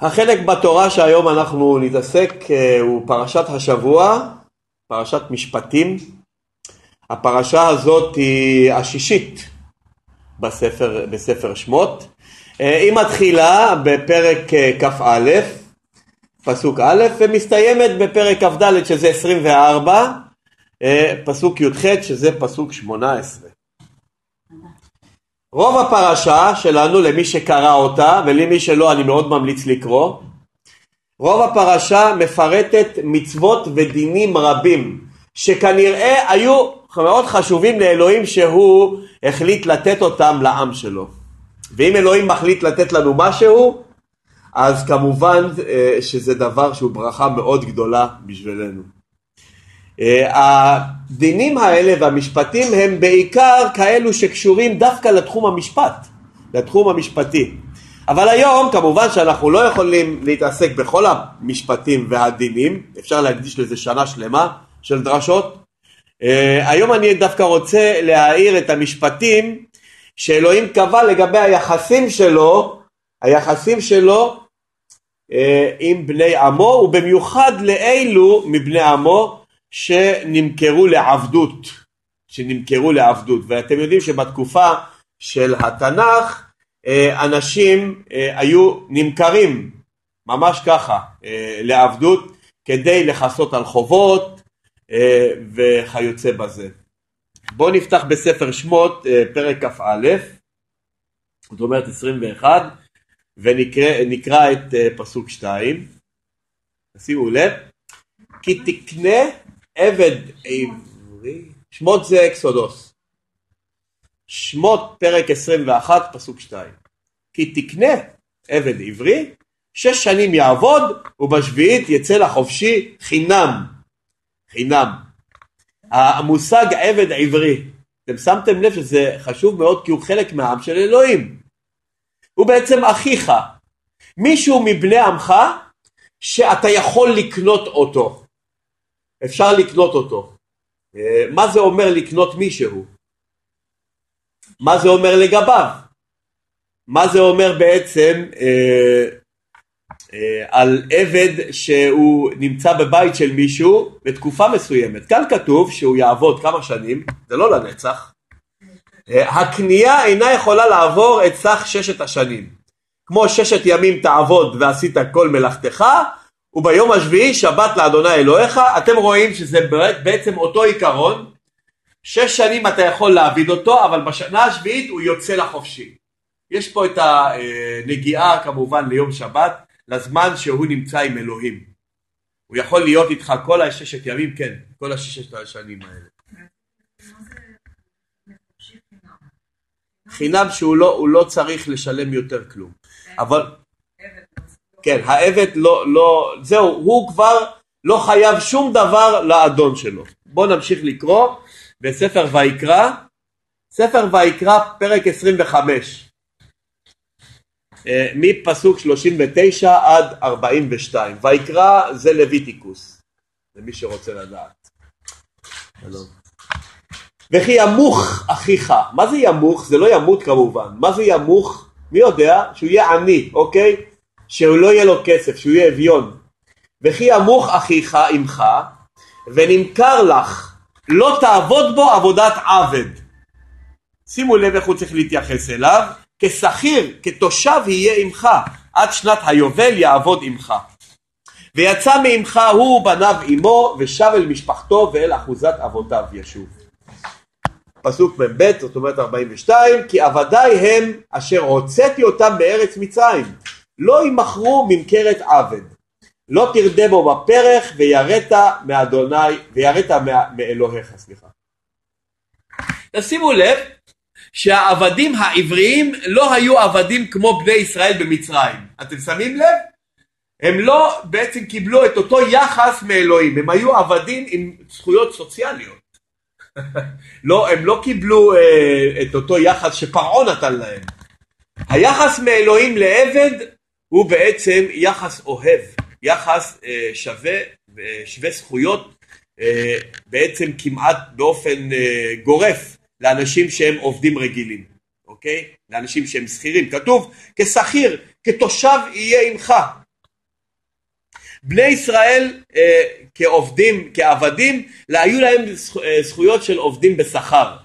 החלק בתורה שהיום אנחנו נתעסק אה, הוא פרשת השבוע, פרשת משפטים. הפרשה הזאת היא השישית בספר, בספר שמות. אה, היא מתחילה בפרק אה, כ"א, פסוק א', ומסתיימת בפרק כ"ד שזה 24, פסוק י"ח שזה פסוק 18. רוב הפרשה שלנו למי שקרא אותה ולמי שלא אני מאוד ממליץ לקרוא רוב הפרשה מפרטת מצוות ודינים רבים שכנראה היו מאוד חשובים לאלוהים שהוא החליט לתת אותם לעם שלו. ואם אלוהים מחליט לתת לנו משהו אז כמובן אה, שזה דבר שהוא ברכה מאוד גדולה בשבילנו הדינים האלה והמשפטים הם בעיקר כאלו שקשורים דווקא לתחום המשפט, לתחום המשפטי. אבל היום כמובן שאנחנו לא יכולים להתעסק בכל המשפטים והדינים, אפשר להקדיש לזה שנה שלמה של דרשות. אה, היום אני דווקא רוצה להעיר את המשפטים שאלוהים קבע לגבי היחסים שלו, היחסים שלו אה, עם בני עמו ובמיוחד לאלו מבני עמו שנמכרו לעבדות, שנמכרו לעבדות, ואתם יודעים שבתקופה של התנ"ך אה, אנשים אה, היו נמכרים ממש ככה אה, לעבדות כדי לכסות על חובות וכיוצא בזה. בואו נפתח בספר שמות פרק כ"א, זאת אומרת 21, ונקרא את פסוק 2. שימו לב, כי תקנה עבד עברי, שמות זה אקסודוס. שמות פרק 21 פסוק 2. כי תקנה עבד עברי, שש שנים יעבוד ובשביעית יצא לחופשי חינם. חינם. המושג עבד עברי, אתם שמתם לב שזה חשוב מאוד כי הוא חלק מהעם של אלוהים. הוא בעצם אחיך. מישהו מבני עמך שאתה יכול לקנות אותו. אפשר לקנות אותו. אה, מה זה אומר לקנות מישהו? מה זה אומר לגביו? מה זה אומר בעצם אה, אה, על עבד שהוא נמצא בבית של מישהו בתקופה מסוימת? כאן כתוב שהוא יעבוד כמה שנים, זה לא לנצח. הקנייה אינה יכולה לעבור את סך ששת השנים. כמו ששת ימים תעבוד ועשית כל מלאכתך, וביום השביעי שבת לאדוני אלוהיך, אתם רואים שזה בעצם אותו עיקרון, שש שנים אתה יכול להעביד אותו, אבל בשנה השביעית הוא יוצא לחופשי. יש פה את הנגיעה כמובן ליום שבת, לזמן שהוא נמצא עם אלוהים. הוא יכול להיות איתך כל הששת ימים, כן, כל הששת השנים האלה. חינם שהוא לא, לא צריך לשלם יותר כלום. אבל כן, העבד לא, לא, זהו, הוא כבר לא חייב שום דבר לאדון שלו. בואו נמשיך לקרוא בספר ויקרא, ספר ויקרא פרק 25, אה, מפסוק 39 עד 42. ויקרא זה לויטיקוס, למי שרוצה לדעת. וכי ימוך אחיך, מה זה ימוך? זה לא ימות כמובן, מה זה ימוך? מי יודע? שהוא יהיה עני, אוקיי? שהוא לא יהיה לו כסף, שהוא יהיה אביון. וכי ימוך אחיך עמך ונמכר לך, לא תעבוד בו עבודת עבד. שימו לב איך הוא צריך להתייחס אליו, כשכיר, כתושב יהיה עמך, עד שנת היובל יעבוד עמך. ויצא מעמך הוא ובניו עמו, ושב אל משפחתו ואל אחוזת אבותיו ישוב. פסוק מ"ב, זאת אומרת 42, כי עבדיי הם אשר הוצאתי אותם בארץ מצרים, לא ימכרו ממכרת עבד, לא תרדה בו בפרך ויראת מאדוני, ויראת מאלוהיך, סליחה. תשימו לב שהעבדים העבריים לא היו עבדים כמו בני ישראל במצרים. אתם שמים לב? הם לא בעצם קיבלו את אותו יחס מאלוהים, הם היו עבדים עם זכויות סוציאליות. לא, הם לא קיבלו אה, את אותו יחס שפרעה נתן להם. היחס מאלוהים לעבד הוא בעצם יחס אוהב, יחס אה, שווה ושווה זכויות אה, בעצם כמעט באופן אה, גורף לאנשים שהם עובדים רגילים, אוקיי? לאנשים שהם שכירים. כתוב כשכיר, כתושב יהיה עמך. בני ישראל אה, כעובדים, כעבדים, היו להם אה, זכויות של עובדים בשכר.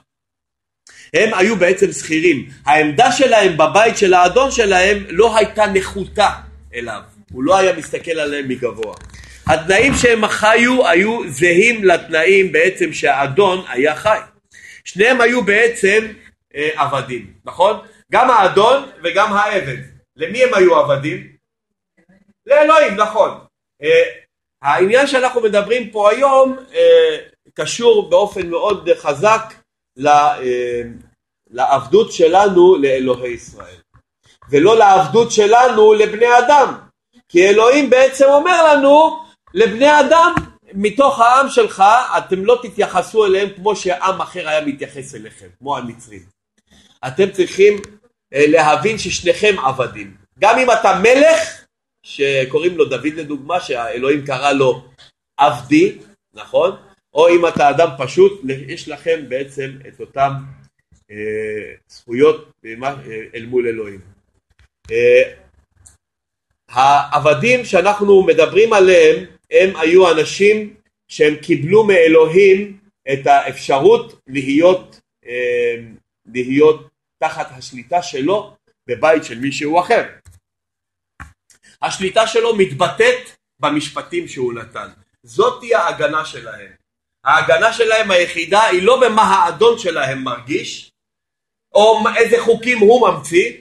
הם היו בעצם שכירים. העמדה שלהם בבית של האדון שלהם לא הייתה נחותה אליו. הוא לא היה מסתכל עליהם מגבוה. התנאים שהם חיו היו זהים לתנאים בעצם שהאדון היה חי. שניהם היו בעצם אה, עבדים, נכון? גם האדון וגם העבד. למי הם היו עבדים? לאלוהים, נכון. אה, העניין שאנחנו מדברים פה היום אה, קשור באופן מאוד חזק אה, לעבדות שלנו לאלוהי ישראל ולא לעבדות שלנו לבני אדם. כי אלוהים בעצם אומר לנו לבני אדם מתוך העם שלך אתם לא תתייחסו אליהם כמו שעם אחר היה מתייחס אליכם כמו המצרים. אתם צריכים להבין ששניכם עבדים. גם אם אתה מלך שקוראים לו דוד לדוגמה, שהאלוהים קרא לו עבדי, נכון? או אם אתה אדם פשוט, יש לכם בעצם את אותן אה, זכויות אה, אל מול אלוהים. אה, העבדים שאנחנו מדברים עליהם הם היו אנשים שהם קיבלו מאלוהים את האפשרות להיות, אה, להיות תחת השליטה שלו בבית של מישהו אחר. השליטה שלו מתבטאת במשפטים שהוא נתן. זאתי ההגנה שלהם. ההגנה שלהם היחידה היא לא במה האדון שלהם מרגיש, או איזה חוקים הוא ממציא,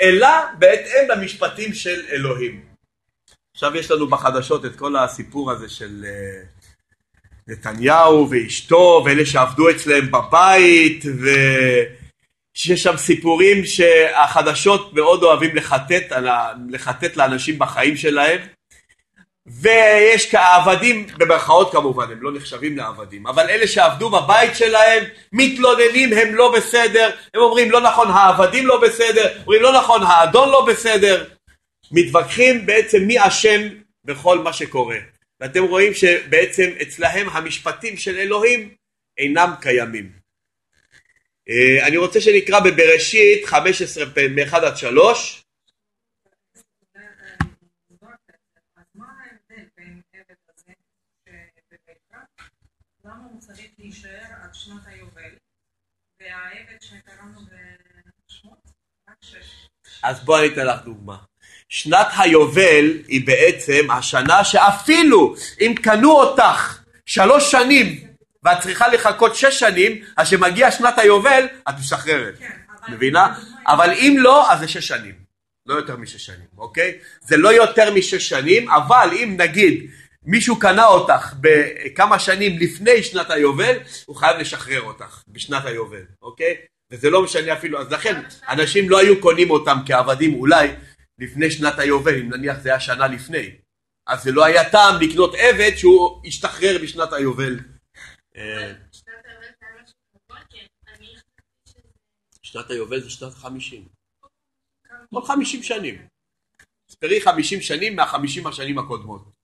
אלא בהתאם למשפטים של אלוהים. עכשיו יש לנו בחדשות את כל הסיפור הזה של אה, נתניהו ואשתו ואלה שעבדו אצלם בבית ו... שיש שם סיפורים שהחדשות מאוד אוהבים לחטט, לחטט לאנשים בחיים שלהם ויש כעבדים במרכאות כמובן הם לא נחשבים לעבדים אבל אלה שעבדו בבית שלהם מתלוננים הם לא בסדר הם אומרים לא נכון העבדים לא בסדר אומרים לא נכון האדון לא בסדר מתווכחים בעצם מי אשם בכל מה שקורה. ואתם רואים שבעצם אצלהם המשפטים של אלוהים אינם קיימים. אה, אני רוצה שנקרא בבראשית 15 מ-1 עד 3 אז בואי אני אתן לך דוגמה. שנת היובל היא בעצם השנה שאפילו אם קנו אותך שלוש שנים ואת צריכה לחכות שש שנים, אז כשמגיע שנת היובל, את משחררת. כן, מבינה? אבל אם לא, אז זה שש שנים. לא יותר משש שנים, אוקיי? זה לא יותר משש שנים, אבל אם נגיד מישהו קנה אותך בכמה שנים לפני שנת היובל, הוא חייב לשחרר אותך בשנת היובל, אוקיי? וזה לא משנה אפילו, אז לכן אנשים לא היו קונים אותם כעבדים אולי לפני שנת היובל, אם נניח זה היה שנה לפני. אז זה לא היה טעם לקנות עבד שהוא השתחרר בשנת היובל אה, שנת היובל זה שנת חמישים. כל חמישים שנים. תספרי חמישים שנים מהחמישים השנים הקודמות.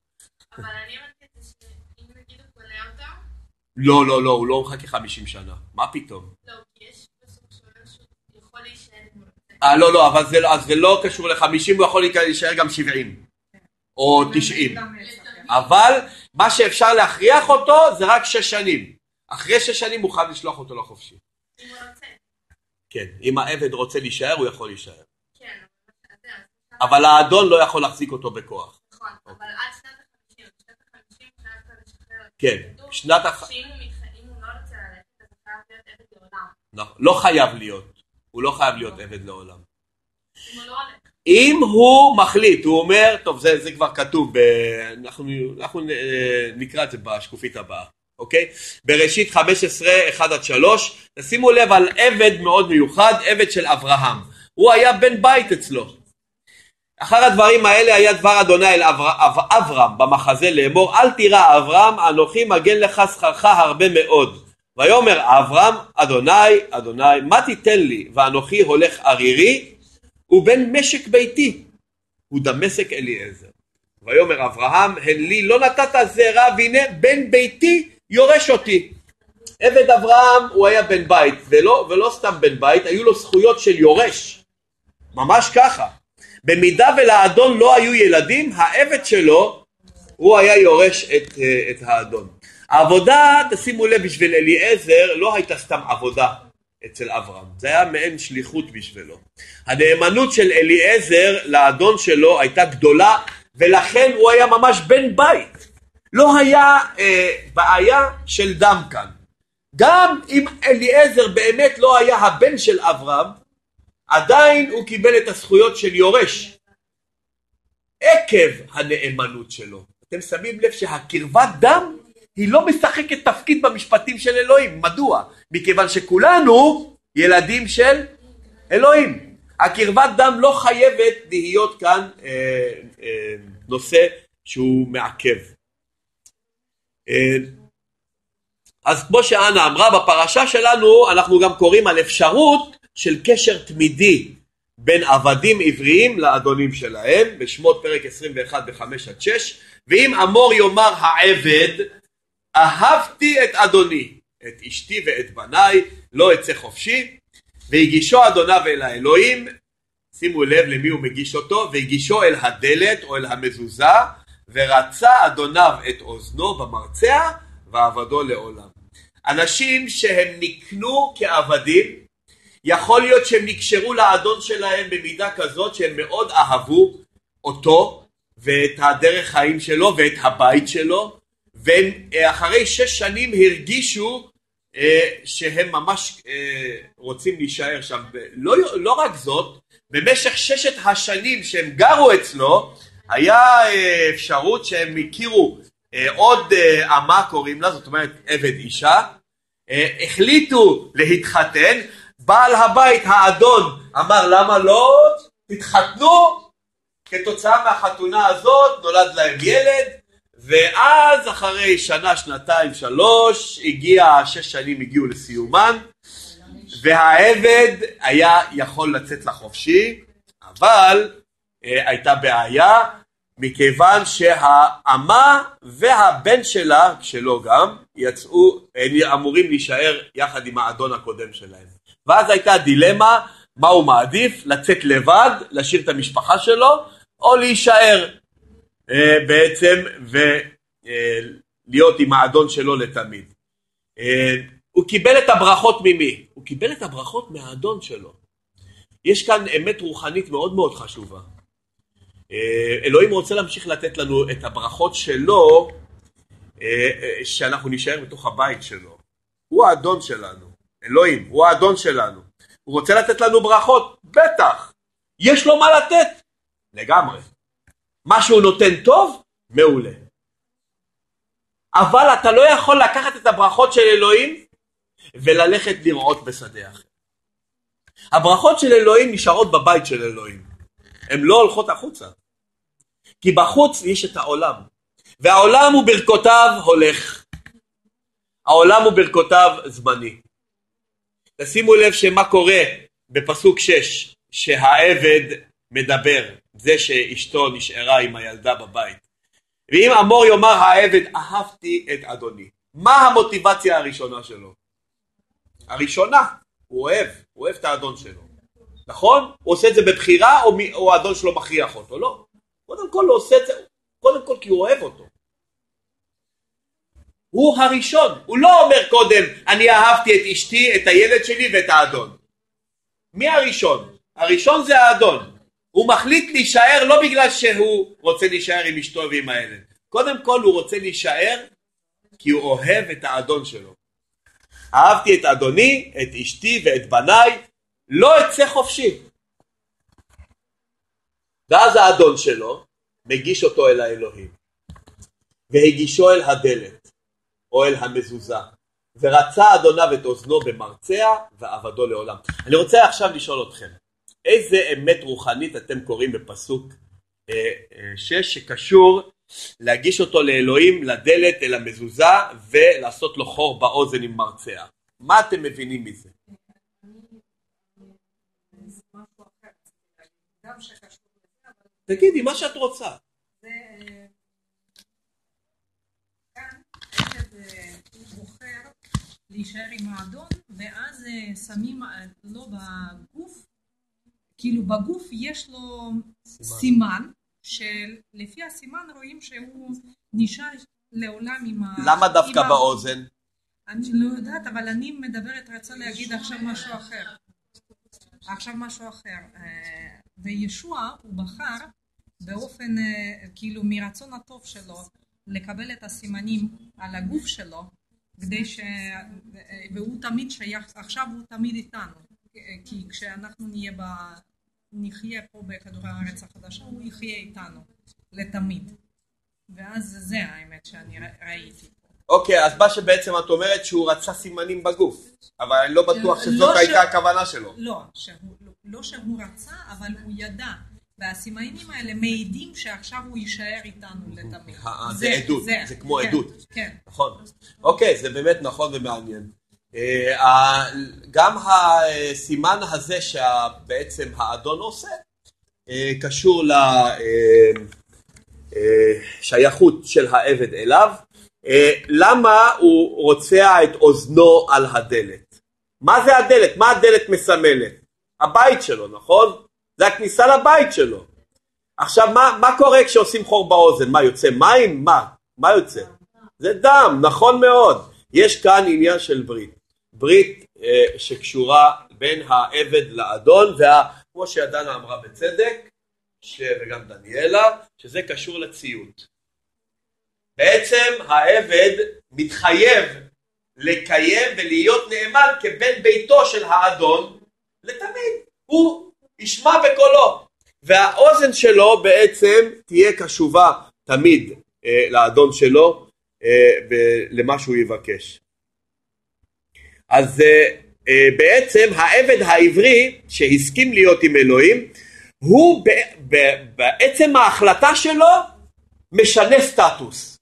אבל אני אמרתי שאם נגיד הוא קונה אותה? לא, לא, לא, הוא לא מחכה חמישים שנה. מה פתאום? לא, כי יש יכול להישאר אה, לא, לא, אבל זה לא קשור לחמישים, הוא יכול להישאר גם שבעים. או תשעים. אבל מה שאפשר להכריח אותו זה רק שש שנים. אחרי שש שנים הוא חייב לשלוח אותו לחופשי. אם הוא רוצה. כן, אם העבד רוצה להישאר הוא יכול להישאר. כן, אבל האדון לא יכול להחזיק אותו בכוח. נכון, אבל עד שנת החמישים, שנת החמישים חייב לשחרר. כן, שנת הוא לא חייב להיות. נכון, לא חייב להיות. הוא לא חייב להיות עבד לעולם. אם הוא לא מחליט, הוא אומר, טוב זה, זה כבר כתוב, אנחנו, אנחנו אה, נקרא את זה בשקופית הבאה, אוקיי? בראשית 15, 1 עד 3, תשימו לב על עבד מאוד מיוחד, עבד של אברהם, הוא היה בן בית אצלו. אחר הדברים האלה היה דבר אדוני אל אבר... אברהם במחזה לאמור אל תירא אברהם אנוכי מגן לך שכרך הרבה מאוד ויאמר אברהם אדוני אדוני מה תיתן לי ואנוכי הולך ערירי ובן משק ביתי הוא דמשק אליעזר. ויאמר אברהם הן לי לא נתת זרע והנה בן ביתי יורש אותי. עבד אברהם הוא היה בן בית, ולא, ולא סתם בן בית, היו לו זכויות של יורש, ממש ככה. במידה ולאדון לא היו ילדים, העבד שלו, הוא היה יורש את, את האדון. העבודה, תשימו לב, בשביל אליעזר לא הייתה סתם עבודה אצל אברהם, זה היה מעין שליחות בשבילו. הנאמנות של אליעזר לאדון שלו הייתה גדולה ולכן הוא היה ממש בן בית. לא היה אה, בעיה של דם כאן. גם אם אליעזר באמת לא היה הבן של אברהם, עדיין הוא קיבל את הזכויות של יורש עקב הנאמנות שלו. אתם שמים לב שהקרבת דם היא לא משחקת תפקיד במשפטים של אלוהים. מדוע? מכיוון שכולנו ילדים של אלוהים. הקרבת דם לא חייבת להיות כאן אה, אה, נושא שהוא מעכב. אה, אז כמו שאנה אמרה, בפרשה שלנו אנחנו גם קוראים על אפשרות של קשר תמידי בין עבדים עבריים לאדונים שלהם, בשמות פרק 21 ב-5 עד 6, ואם אמור יאמר העבד, אהבתי את אדוני, את אשתי ואת בניי, לא אצא חופשי, והגישו אדוניו אל האלוהים, שימו לב למי הוא מגיש אותו, והגישו אל הדלת או אל המזוזה, ורצה אדוניו את אוזנו במרצע, ועבדו לעולם. אנשים שהם נקנו כעבדים, יכול להיות שהם נקשרו לאדון שלהם במידה כזאת שהם מאוד אהבו אותו ואת הדרך חיים שלו ואת הבית שלו והם אה, שש שנים הרגישו אה, שהם ממש אה, רוצים להישאר שם. לא, לא רק זאת, במשך ששת השנים שהם גרו אצלו היה אפשרות שהם הכירו עוד אמה קוראים לה, זאת אומרת עבד אישה, החליטו להתחתן, בעל הבית האדון אמר למה לא תתחתנו כתוצאה מהחתונה הזאת נולד להם ילד ואז אחרי שנה, שנתיים, שלוש, הגיע, שש שנים הגיעו לסיומן, והעבד היה יכול לצאת לחופשי, אבל אה, הייתה בעיה, מכיוון שהאמה והבן שלה, שלו גם, יצאו, אמורים להישאר יחד עם האדון הקודם שלהם. ואז הייתה דילמה, מה הוא מעדיף, לצאת לבד, להשאיר את המשפחה שלו, או להישאר. אה, בעצם ולהיות עם האדון שלו לתמיד. אה, הוא קיבל את הברכות ממי? הוא קיבל את הברכות מהאדון שלו. יש כאן אמת רוחנית מאוד מאוד חשובה. אה, אלוהים רוצה להמשיך לתת לנו את הברכות שלו, שאנחנו נישאר בתוך הבית שלו. הוא האדון שלנו, אלוהים, הוא האדון שלנו. הוא רוצה לתת לנו ברכות, בטח. יש לו מה לתת, לגמרי. מה שהוא נותן טוב, מעולה. אבל אתה לא יכול לקחת את הברכות של אלוהים וללכת לראות בשדה אחר. הברכות של אלוהים נשארות בבית של אלוהים. הן לא הולכות החוצה. כי בחוץ יש את העולם. והעולם וברכותיו הולך. העולם וברכותיו זמני. תשימו לב שמה קורה בפסוק 6, שהעבד מדבר. זה שאשתו נשארה עם הילדה בבית. ואם אמור יאמר העבד אהבתי את אדוני, מה המוטיבציה הראשונה שלו? הראשונה, הוא אוהב, הוא אוהב את האדון שלו, נכון? הוא עושה את זה בבחירה או, או האדון שלו מכריח אותו? לא. קודם כל הוא עושה את זה, קודם כל כי הוא אוהב אותו. הוא הראשון, הוא לא אומר קודם אני אהבתי את אשתי, את הילד שלי ואת האדון. מי הראשון? הראשון זה האדון. הוא מחליט להישאר לא בגלל שהוא רוצה להישאר עם אשתו ועם הילד. קודם כל הוא רוצה להישאר כי הוא אוהב את האדון שלו. אהבתי את אדוני, את אשתי ואת בניי, לא אצא חופשי. ואז האדון שלו מגיש אותו אל האלוהים. והגישו אל הדלת, או אל המזוזה, ורצה אדוניו את אוזנו במרצע ועבדו לעולם. אני רוצה עכשיו לשאול אתכם, איזה אמת רוחנית אתם קוראים בפסוק אה, אה, שש שקשור להגיש אותו לאלוהים לדלת אל המזוזה ולעשות לו חור באוזן עם מרצע. מה אתם מבינים מזה? תגידי מה שאת רוצה. להישאר עם האדון, ואז אה, שמים אה, לו בגוף, כאילו בגוף יש לו סימן, שלפי הסימן רואים שהוא נשאר לעולם עם ה... למה דווקא עם באוזן? אני לא יודעת, אבל אני מדברת, רצה להגיד עכשיו משהו אחר. עכשיו משהו אחר. אה, וישוע הוא בחר באופן, כאילו מרצון הטוב שלו, לקבל את הסימנים על הגוף שלו, כדי ש... והוא תמיד שייך, עכשיו הוא תמיד איתנו. כי כשאנחנו נהיה ב... נחיה פה בכדור הארץ החדשה, הוא יחיה איתנו לתמיד. ואז זה האמת שאני ראיתי. אוקיי, אז מה שבעצם את אומרת שהוא רצה סימנים בגוף, אבל אני לא בטוח לא שזאת הייתה הכוונה שלו. לא, שהוא, לא, לא שהוא רצה, אבל הוא ידע. והסימנים האלה מעידים שעכשיו הוא יישאר איתנו לתמיד. אה, זה עדות, זה כמו כן, עדות. כן. נכון. אוקיי, זה באמת נכון ומעניין. אה, גם הסימן הזה שבעצם האדון עושה, אה, קשור לשייכות של העבד אליו. אה, למה הוא רוצע את אוזנו על הדלת? מה זה הדלת? מה הדלת מסמלת? הבית שלו, נכון? זה הכניסה לבית שלו. עכשיו, מה, מה קורה כשעושים חור באוזן? מה, יוצא מים? מה? מה יוצא? זה דם, נכון מאוד. יש כאן עניין של ברית. ברית אה, שקשורה בין העבד לאדון, וכמו שידנה אמרה בצדק, ש... וגם דניאלה, שזה קשור לציות. בעצם העבד מתחייב לקיים ולהיות נאמן כבן ביתו של האדון לתמיד. הוא ישמע בקולו, והאוזן שלו בעצם תהיה קשובה תמיד אה, לאדון שלו אה, ב- למה שהוא יבקש. אז אה, אה, בעצם העבד העברי שהסכים להיות עם אלוהים, הוא ב- ב- בעצם ההחלטה שלו משנה סטטוס.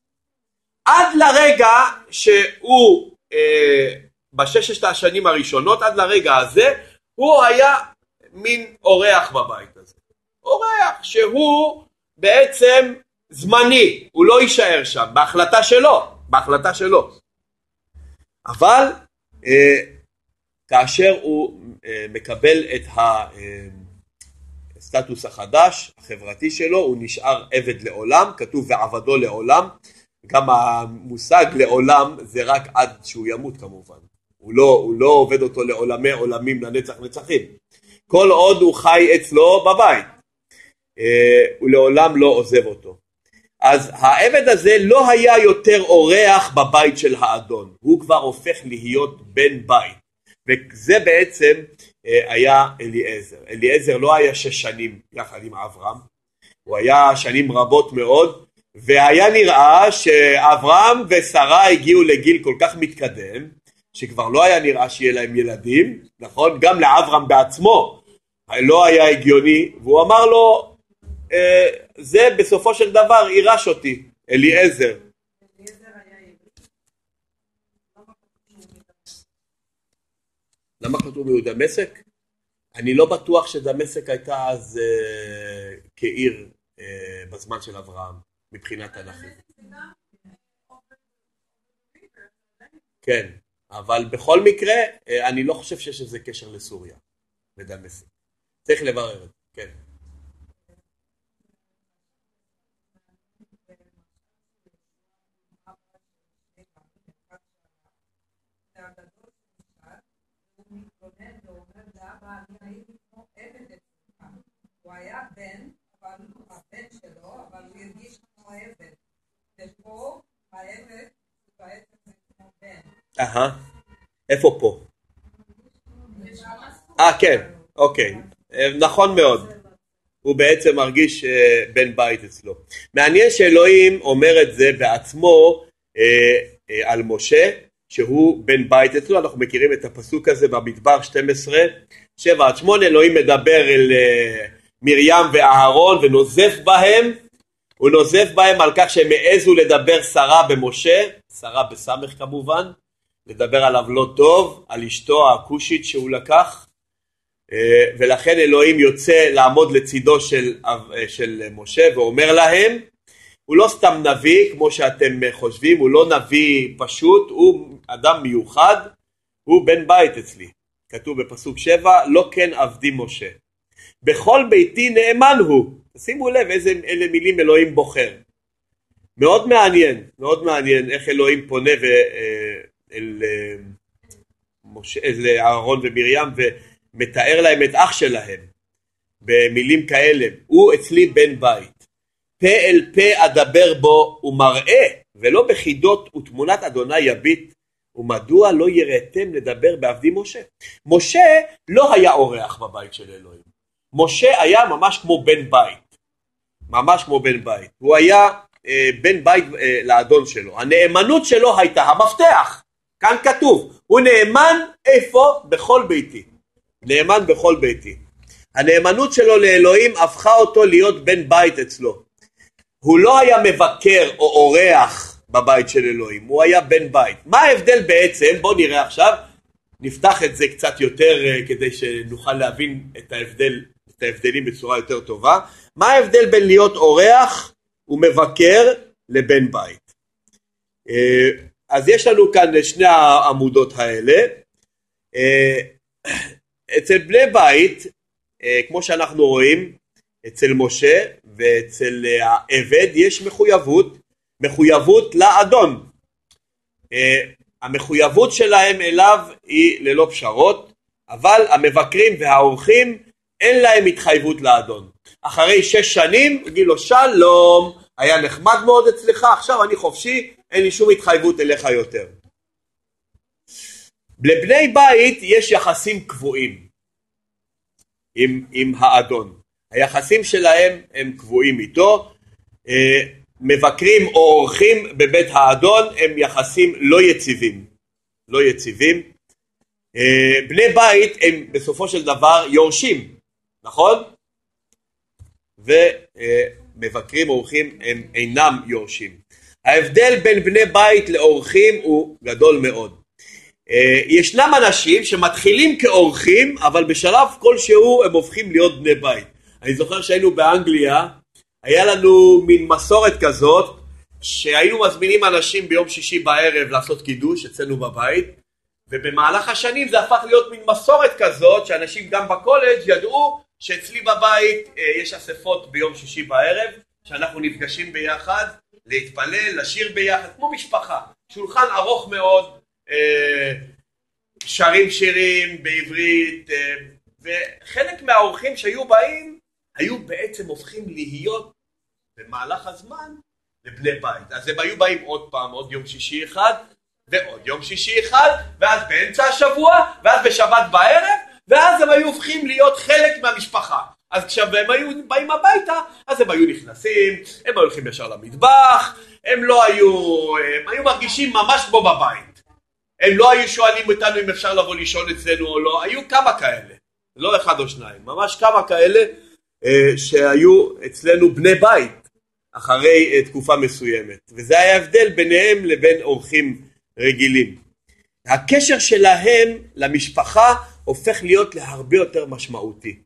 עד לרגע שהוא אה, בששת השנים הראשונות, עד לרגע הזה, הוא היה מין אורח בבית הזה. אורח שהוא בעצם זמני, הוא לא יישאר שם, בהחלטה שלו, בהחלטה שלו. אבל אה, כאשר הוא אה, מקבל את הסטטוס החדש, החברתי שלו, הוא נשאר עבד לעולם, כתוב ועבדו לעולם, גם המושג לעולם זה רק עד שהוא ימות כמובן, הוא לא, הוא לא עובד אותו לעולמי עולמים לנצח נצחים, כל עוד הוא חי אצלו בבית, אה, הוא לעולם לא עוזב אותו. אז העבד הזה לא היה יותר אורח בבית של האדון, הוא כבר הופך להיות בן בית, וזה בעצם אה, היה אליעזר. אליעזר לא היה שש שנים יחד עם אברהם, הוא היה שנים רבות מאוד, והיה נראה שאברהם ושרה הגיעו לגיל כל כך מתקדם, שכבר לא היה נראה שיהיה להם ילדים, נכון? גם לאברהם בעצמו לא היה הגיוני, והוא אמר לו, אה, זה בסופו של דבר יירש אותי, אליעזר. למה כתוב מיהודה דמשק? אני לא בטוח שדמשק הייתה אז אה, כעיר אה, בזמן של אברהם, מבחינה תנ"כית. כן, אבל בכל מקרה, אה, אני לא חושב שיש איזה קשר לסוריה, לדמשק. צריך לברר את זה, כן. הוא היה בן, אבל הבן שלו, אבל הוא הרגיש כמו עבד. ופה העבד הוא בעצם כמו בן. אהה. איפה פה? אה, כן, אוקיי. אה, נכון מאוד. הוא בעצם מרגיש אה, בן בית אצלו. מעניין שאלוהים אומר את זה בעצמו אה, על משה, שהוא בן בית אצלו, אנחנו מכירים את הפסוק הזה במדבר 12, 7 עד 8, אלוהים מדבר אל מרים ואהרון ונוזף בהם, הוא נוזף בהם על כך שהם העזו לדבר שרה במשה, שרה בסמך כמובן, לדבר עליו לא טוב, על אשתו הכושית שהוא לקח, אה, ולכן אלוהים יוצא לעמוד לצידו של, אה, של משה ואומר להם, הוא לא סתם נביא כמו שאתם חושבים, הוא לא נביא פשוט, הוא אדם מיוחד הוא בן בית אצלי. כתוב בפסוק שבע, לא כן עבדי משה. בכל ביתי נאמן הוא. שימו לב איזה אלה מילים אלוהים בוחר. מאוד מעניין, מאוד מעניין איך אלוהים פונה ו, אה, אל, אה, משה, אל אהרון ומרים ומתאר להם את אח שלהם במילים כאלה, הוא אצלי בן בית, פה אל פה אדבר בו ומראה ולא בחידות ותמונת אדוני יביט ומדוע לא יראתם לדבר בעבדי משה? משה לא היה אורח בבית של אלוהים, משה היה ממש כמו בן בית, ממש כמו בן בית, הוא היה אה, בן בית אה, לאדון שלו, הנאמנות שלו הייתה המפתח, כאן כתוב, הוא נאמן איפה? בכל ביתי, נאמן בכל ביתי. הנאמנות שלו לאלוהים הפכה אותו להיות בן בית אצלו. הוא לא היה מבקר או אורח בבית של אלוהים, הוא היה בן בית. מה ההבדל בעצם? בואו נראה עכשיו, נפתח את זה קצת יותר uh, כדי שנוכל להבין את ההבדל, את ההבדלים בצורה יותר טובה. מה ההבדל בין להיות אורח ומבקר לבן בית? אז יש לנו כאן שני העמודות האלה. Uh, אצל בני בית אה, כמו שאנחנו רואים אצל משה ואצל אה, העבד יש מחויבות, מחויבות לאדון. אה, המחויבות שלהם אליו היא ללא פשרות, אבל המבקרים והאורחים אין להם התחייבות לאדון. אחרי שש שנים יגיד לו שלום, היה נחמד מאוד אצלך, עכשיו אני חופשי, אין לי שום התחייבות אליך יותר. לבני בית יש יחסים קבועים. עם, עם האדון. היחסים שלהם הם קבועים איתו, אה, מבקרים או אורחים בבית האדון הם יחסים לא יציבים, לא יציבים. אה, בני בית הם בסופו של דבר יורשים, נכון? ומבקרים אורחים הם אינם יורשים. ההבדל בין בני בית לאורחים הוא גדול מאוד. אה, ישנם אנשים שמתחילים כאורחים אבל בשלב כלשהו הם הופכים להיות בני בית. אני זוכר שהיינו באנגליה, היה לנו מין מסורת כזאת שהיינו מזמינים אנשים ביום שישי בערב לעשות קידוש אצלנו בבית ובמהלך השנים זה הפך להיות מין מסורת כזאת שאנשים גם בקולג' ידעו שאצלי בבית אה, יש אספות ביום שישי בערב שאנחנו נפגשים ביחד להתפלל, לשיר ביחד כמו משפחה, שולחן ארוך מאוד אה, שרים שירים בעברית, אה, וחלק מהאורחים שהיו באים, היו בעצם הופכים להיות במהלך הזמן לבני בית. אז הם היו באים עוד פעם, עוד יום שישי אחד, ועוד יום שישי אחד, ואז באמצע השבוע, ואז בשבת בערב, ואז הם היו הופכים להיות חלק מהמשפחה. אז כשהם היו באים הביתה, אז הם היו נכנסים, הם היו הולכים ישר למטבח, הם לא היו, הם היו מרגישים ממש כמו בבית. הם לא היו שואלים אותנו אם אפשר לבוא לישון אצלנו או לא, היו כמה כאלה, לא אחד או שניים, ממש כמה כאלה אה, שהיו אצלנו בני בית אחרי אה, תקופה מסוימת, וזה היה ההבדל ביניהם לבין אורחים רגילים. הקשר שלהם למשפחה הופך להיות להרבה יותר משמעותי.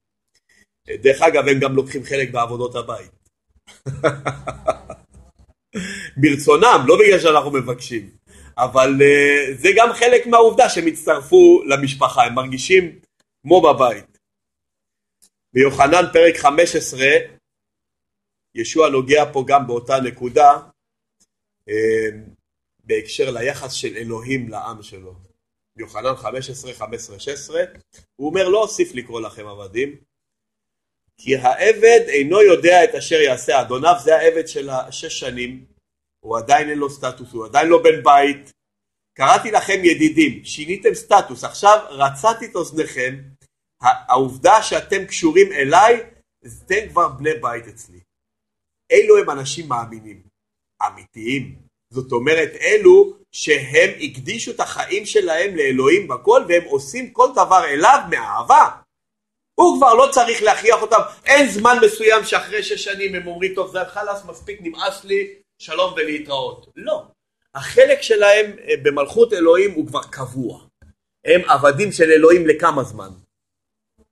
דרך אגב, הם גם לוקחים חלק בעבודות הבית. ברצונם, לא בגלל שאנחנו מבקשים. אבל uh, זה גם חלק מהעובדה שהם הצטרפו למשפחה, הם מרגישים כמו בבית. ביוחנן פרק 15, ישוע נוגע פה גם באותה נקודה uh, בהקשר ליחס של אלוהים לעם שלו. ביוחנן 15, 15, 16, הוא אומר לא אוסיף לקרוא לכם עבדים, כי העבד אינו יודע את אשר יעשה אדוניו, זה העבד של השש שנים הוא עדיין אין לו סטטוס, הוא עדיין לא בן בית. קראתי לכם ידידים, שיניתם סטטוס, עכשיו רצתי את אוזניכם, העובדה שאתם קשורים אליי, אתם כבר בני בית אצלי. אלו הם אנשים מאמינים, אמיתיים. זאת אומרת, אלו שהם הקדישו את החיים שלהם לאלוהים בכל, והם עושים כל דבר אליו מאהבה. הוא כבר לא צריך להכריח אותם, אין זמן מסוים שאחרי שש שנים הם אומרים, טוב, זה חלאס, מספיק, נמאס לי, שלום ולהתראות. לא. החלק שלהם אה, במלכות אלוהים הוא כבר קבוע. הם עבדים של אלוהים לכמה זמן?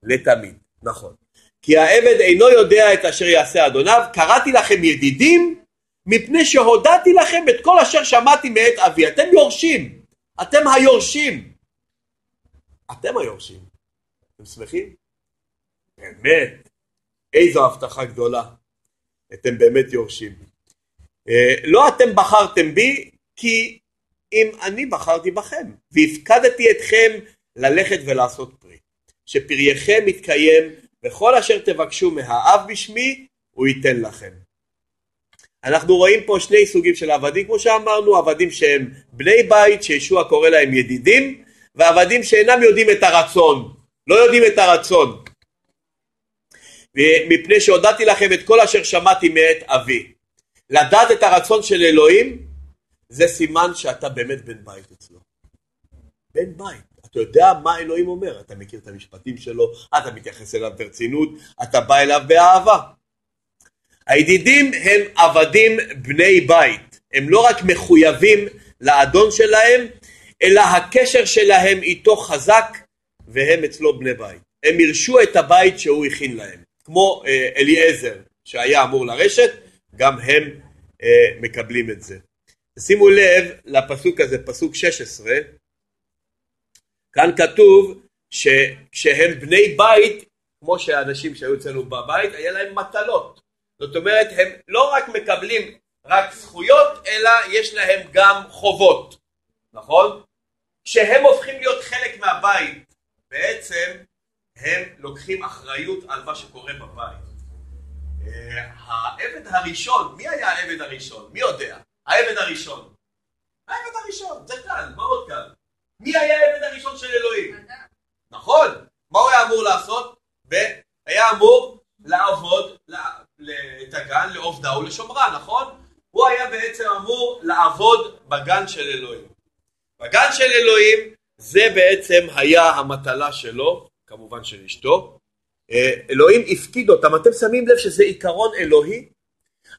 לתמיד, נכון. כי העבד אינו יודע את אשר יעשה אדוניו, קראתי לכם ידידים, מפני שהודעתי לכם את כל אשר שמעתי מאת אבי. אתם יורשים, אתם היורשים. אתם היורשים. אתם שמחים? באמת. איזו הבטחה גדולה. אתם באמת יורשים. אה, לא אתם בחרתם בי, כי אם אני בחרתי בכם, והפקדתי אתכם ללכת ולעשות פרי. שפרייכם יתקיים, וכל אשר תבקשו מהאב בשמי, הוא ייתן לכם. אנחנו רואים פה שני סוגים של עבדים, כמו שאמרנו, עבדים שהם בני בית, שישוע קורא להם ידידים, ועבדים שאינם יודעים את הרצון, לא יודעים את הרצון. מפני שהודעתי לכם את כל אשר שמעתי מאת אבי. לדעת את הרצון של אלוהים, זה סימן שאתה באמת בן בית אצלו. בן בית. אתה יודע מה אלוהים אומר, אתה מכיר את המשפטים שלו, אתה מתייחס אליו ברצינות, אתה בא אליו באהבה. הידידים הם עבדים בני בית, הם לא רק מחויבים לאדון שלהם, אלא הקשר שלהם איתו חזק והם אצלו בני בית. הם ירשו את הבית שהוא הכין להם, כמו אה, אליעזר שהיה אמור לרשת, גם הם אה, מקבלים את זה. שימו לב לפסוק הזה, פסוק 16, כאן כתוב שכשהם בני בית, כמו שאנשים שהיו אצלנו בבית, היה להם מטלות. זאת אומרת, הם לא רק מקבלים רק זכויות, אלא יש להם גם חובות, נכון? כשהם הופכים להיות חלק מהבית, בעצם הם לוקחים אחריות על מה שקורה בבית. אה, העבד הראשון, מי היה העבד הראשון? מי יודע? העבד הראשון. העבד הראשון, זה קל, מאוד קל. מי היה העבד הראשון של אלוהים? נכון. מה הוא היה אמור לעשות? היה אמור לעבוד את הגן לעובדה ולשומרה, נכון? הוא היה בעצם אמור לעבוד בגן של אלוהים. בגן של אלוהים זה בעצם היה המטלה שלו, כמובן של אשתו. אה, אלוהים הפקיד אותם, אתם שמים לב שזה עיקרון אלוהי?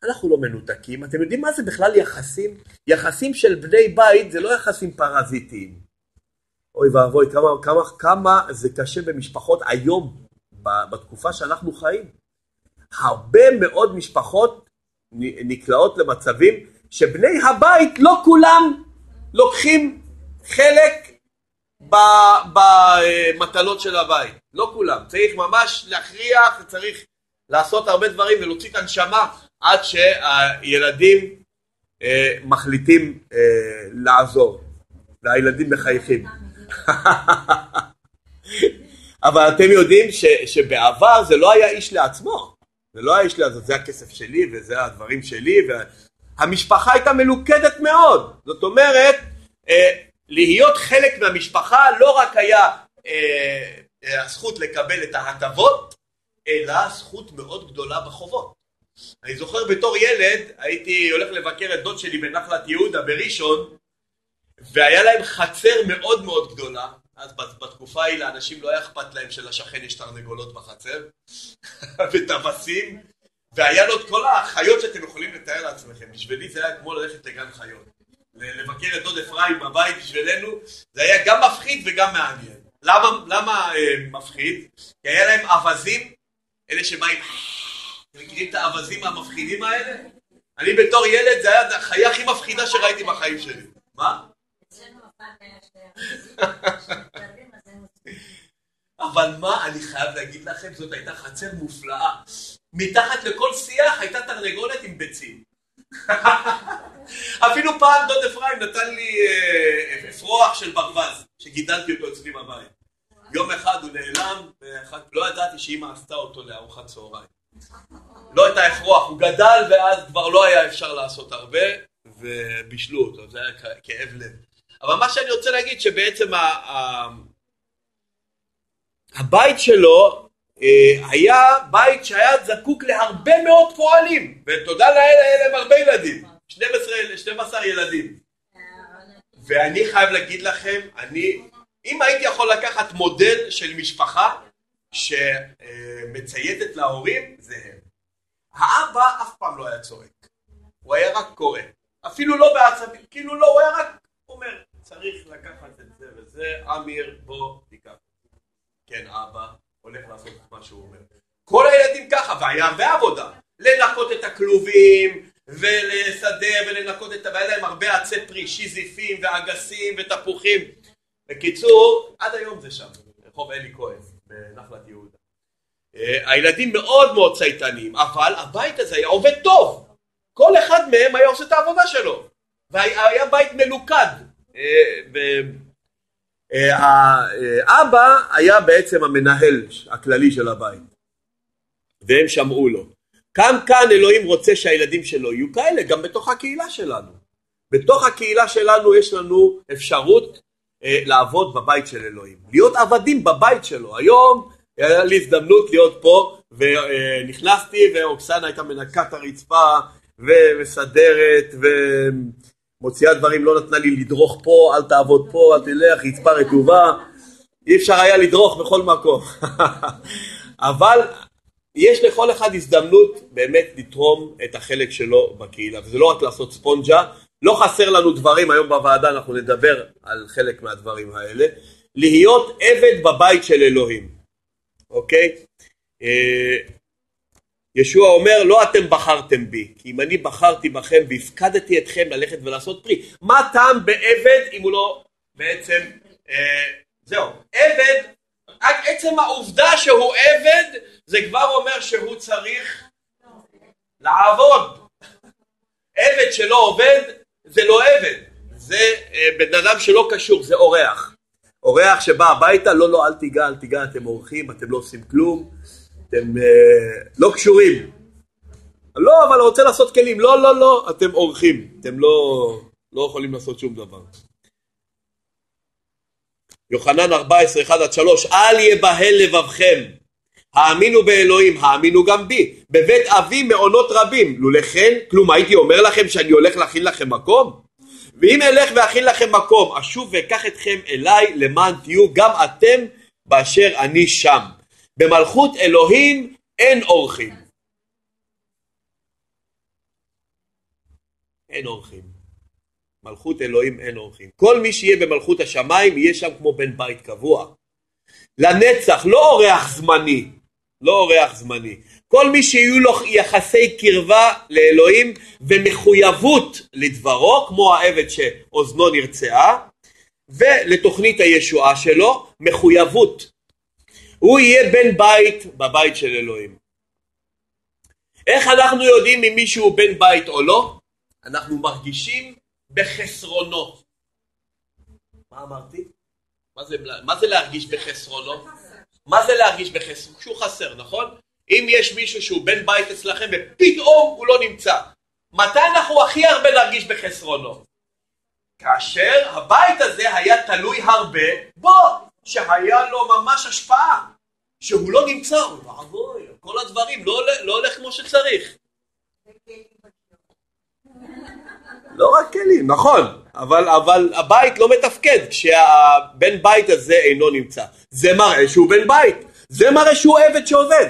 אנחנו לא מנותקים, אתם יודעים מה זה בכלל יחסים? יחסים של בני בית זה לא יחסים פרזיטיים. אוי ואבוי, כמה, כמה, כמה זה קשה במשפחות היום, בתקופה שאנחנו חיים. הרבה מאוד משפחות נקלעות למצבים שבני הבית לא כולם לוקחים חלק במטלות של הבית, לא כולם, צריך ממש להכריח, צריך לעשות הרבה דברים ולהוציא את הנשמה עד שהילדים אה, מחליטים אה, לעזור, והילדים מחייכים. אבל אתם יודעים ש, שבעבר זה לא היה איש לעצמו, זה לא היה איש לעצמו, זה הכסף שלי וזה הדברים שלי, והמשפחה הייתה מלוכדת מאוד, זאת אומרת, אה, להיות חלק מהמשפחה לא רק היה אה, אה, הזכות לקבל את ההטבות, אלא זכות מאוד גדולה בחובות. אני זוכר בתור ילד, הייתי הולך לבקר את דוד שלי בנחלת יהודה בראשון, והיה להם חצר מאוד מאוד גדולה, אז בתקופה ההיא לאנשים לא היה אכפת להם שלשכן יש תרנגולות בחצר, וטווסים, והיה לו את כל החיות שאתם יכולים לתאר לעצמכם. בשבילי זה היה כמו ללכת לגן חיות. לבקר את דוד אפרים בבית בשבילנו, זה היה גם מפחיד וגם מעניין. למה, למה אה, מפחיד? כי היה להם אווזים, אלה שבאים, אתם מכירים את האווזים המפחידים האלה? אני בתור ילד, זה היה החיה הכי מפחידה שראיתי בחיים שלי. מה? אבל מה, אני חייב להגיד לכם, זאת הייתה חצר מופלאה. מתחת לכל שיח הייתה תרנגולת עם ביצים. אפילו פעם דוד אפרים נתן לי אה, אפרוח של ברווז, שגידלתי אותו אצלי בבית. יום אחד הוא נעלם, לא ידעתי שאימא עשתה אותו לארוחת צהריים. לא את האפרוח, הוא גדל ואז כבר לא היה אפשר לעשות הרבה, ובישלו אותו, זה היה כאב לב. אבל מה שאני רוצה להגיד שבעצם הבית שלו היה בית שהיה זקוק להרבה מאוד פועלים. ותודה לאל היה להם הרבה ילדים. 12, 12 ילדים. ואני חייב להגיד לכם אני אם הייתי יכול לקחת מודל של משפחה שמצייתת להורים זה הם. האבא אף פעם לא היה צועק. הוא היה רק קורא. אפילו לא בעצבים כאילו לא הוא היה רק אומר צריך לקחת את זה וזה, אמיר בוא תיקח. כן אבא, הולך לעשות מה שהוא אומר. כל הילדים ככה, והיה הרבה עבודה. לנקות את הכלובים, ולסדר ולנקות את... והיה להם הרבה עצי פרי, שיזיפים ואגסים ותפוחים. בקיצור, עד היום זה שם, רחוב אלי כהן, בנחלת יהודה. אה, הילדים מאוד מאוד צייתנים, אבל הבית הזה היה עובד טוב. כל אחד מהם היה עושה את העבודה שלו. והיה בית מלוכד. האבא היה בעצם המנהל הכללי של הבית. והם שמעו לו. גם כאן אלוהים רוצה שהילדים שלו יהיו כאלה, גם בתוך הקהילה שלנו. בתוך הקהילה שלנו יש לנו אפשרות אה, לעבוד בבית של אלוהים. להיות עבדים בבית שלו. היום היה לי הזדמנות להיות פה ונכנסתי ואוקסנה הייתה מנקה את הרצפה ומסדרת ומוציאה דברים, לא נתנה לי לדרוך פה, אל תעבוד פה, אל תלך, רצפה רטובה. אי אפשר היה לדרוך בכל מקום. אבל יש לכל אחד הזדמנות באמת לתרום את החלק שלו בקהילה, וזה לא רק לעשות ספונג'ה, לא חסר לנו דברים, היום בוועדה אנחנו נדבר על חלק מהדברים האלה, להיות עבד בבית של אלוהים, אוקיי? ישוע אומר לא אתם בחרתם בי כי אם אני בחרתי בכם והפקדתי אתכם ללכת ולעשות פרי. מה טעם בעבד אם הוא לא בעצם אה, זהו. עבד רק עצם העובדה שהוא עבד זה כבר אומר שהוא צריך לעבוד. עבד שלא עובד זה לא עבד. זה אה, בן אדם שלא קשור זה אורח. אורח שבא הביתה לא לא אל תיגע אל תיגע אתם אורחים אתם לא עושים כלום אתם אה, לא קשורים. לא, אבל רוצה לעשות כלים. לא, לא, לא, אתם אורחים. אתם לא, לא יכולים לעשות שום דבר. יוחנן 14, 1 עד 3, אל יבהל לבבכם, האמינו באלוהים, האמינו גם בי. בבית אבי מעונות רבים, לולא כן, כלום הייתי אומר לכם שאני הולך להכין לכם מקום? ואם אלך ואכין לכם מקום, אשוב ואקח אתכם אליי למען תהיו גם אתם באשר אני שם. במלכות אלוהים אין אורחים. אין אורחים. מלכות אלוהים אין אורחים. כל מי שיהיה במלכות השמיים יהיה שם כמו בן בית קבוע. לנצח, לא אורח זמני. לא אורח זמני. כל מי שיהיו לו יחסי קרבה לאלוהים ומחויבות לדברו, כמו העבד שאוזנו נרצעה, ולתוכנית הישועה שלו, מחויבות הוא יהיה בן בית בבית של אלוהים. איך אנחנו יודעים אם מישהו בן בית או לא? אנחנו מרגישים בחסרונו. מה אמרתי? מה זה, מה זה להרגיש בחסרונו? מה זה להרגיש בחסרונו? כשהוא חסר, נכון? אם יש מישהו שהוא בן בית אצלכם ופתאום הוא לא נמצא, מתי אנחנו הכי הרבה נרגיש בחסרונו? כאשר הבית הזה היה תלוי הרבה בו. שהיה לו ממש השפעה, שהוא לא נמצא, ואבוי, כל הדברים לא, לא הולך כמו שצריך. לא רק כלים, נכון, אבל, אבל הבית לא מתפקד כשהבן בית הזה אינו נמצא. זה מראה שהוא בן בית, זה מראה שהוא עבד שעובד.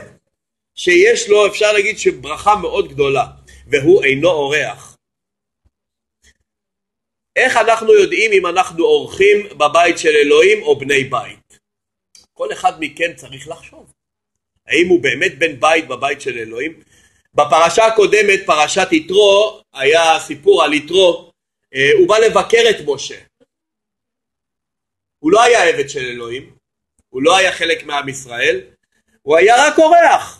שיש לו, אפשר להגיד שברכה מאוד גדולה, והוא אינו אורח. איך אנחנו יודעים אם אנחנו אורחים בבית של אלוהים או בני בית? כל אחד מכם צריך לחשוב. האם הוא באמת בן בית בבית של אלוהים? בפרשה הקודמת, פרשת יתרו, היה סיפור על יתרו, אה, הוא בא לבקר את משה. הוא לא היה עבד של אלוהים, הוא לא היה חלק מעם ישראל, הוא היה רק אורח.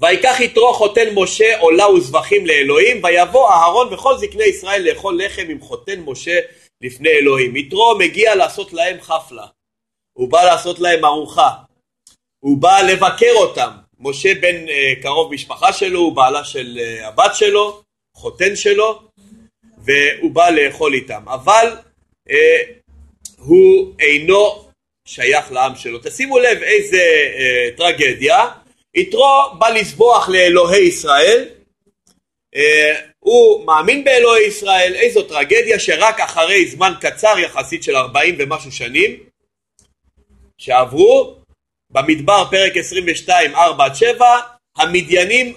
ויקח יתרו חותן משה עולה וזבחים לאלוהים ויבוא אהרון וכל זקני ישראל לאכול לחם עם חותן משה לפני אלוהים. יתרו מגיע לעשות להם חפלה, הוא בא לעשות להם ארוחה, הוא בא לבקר אותם. משה בן uh, קרוב משפחה שלו, הוא בעלה של uh, הבת שלו, חותן שלו, והוא בא לאכול איתם. אבל uh, הוא אינו שייך לעם שלו. תשימו לב איזה uh, טרגדיה. יתרו בא לסבוח לאלוהי ישראל, אה, הוא מאמין באלוהי ישראל, איזו טרגדיה שרק אחרי זמן קצר יחסית של 40 ומשהו שנים שעברו, במדבר פרק 22, 4 עד 7, המדיינים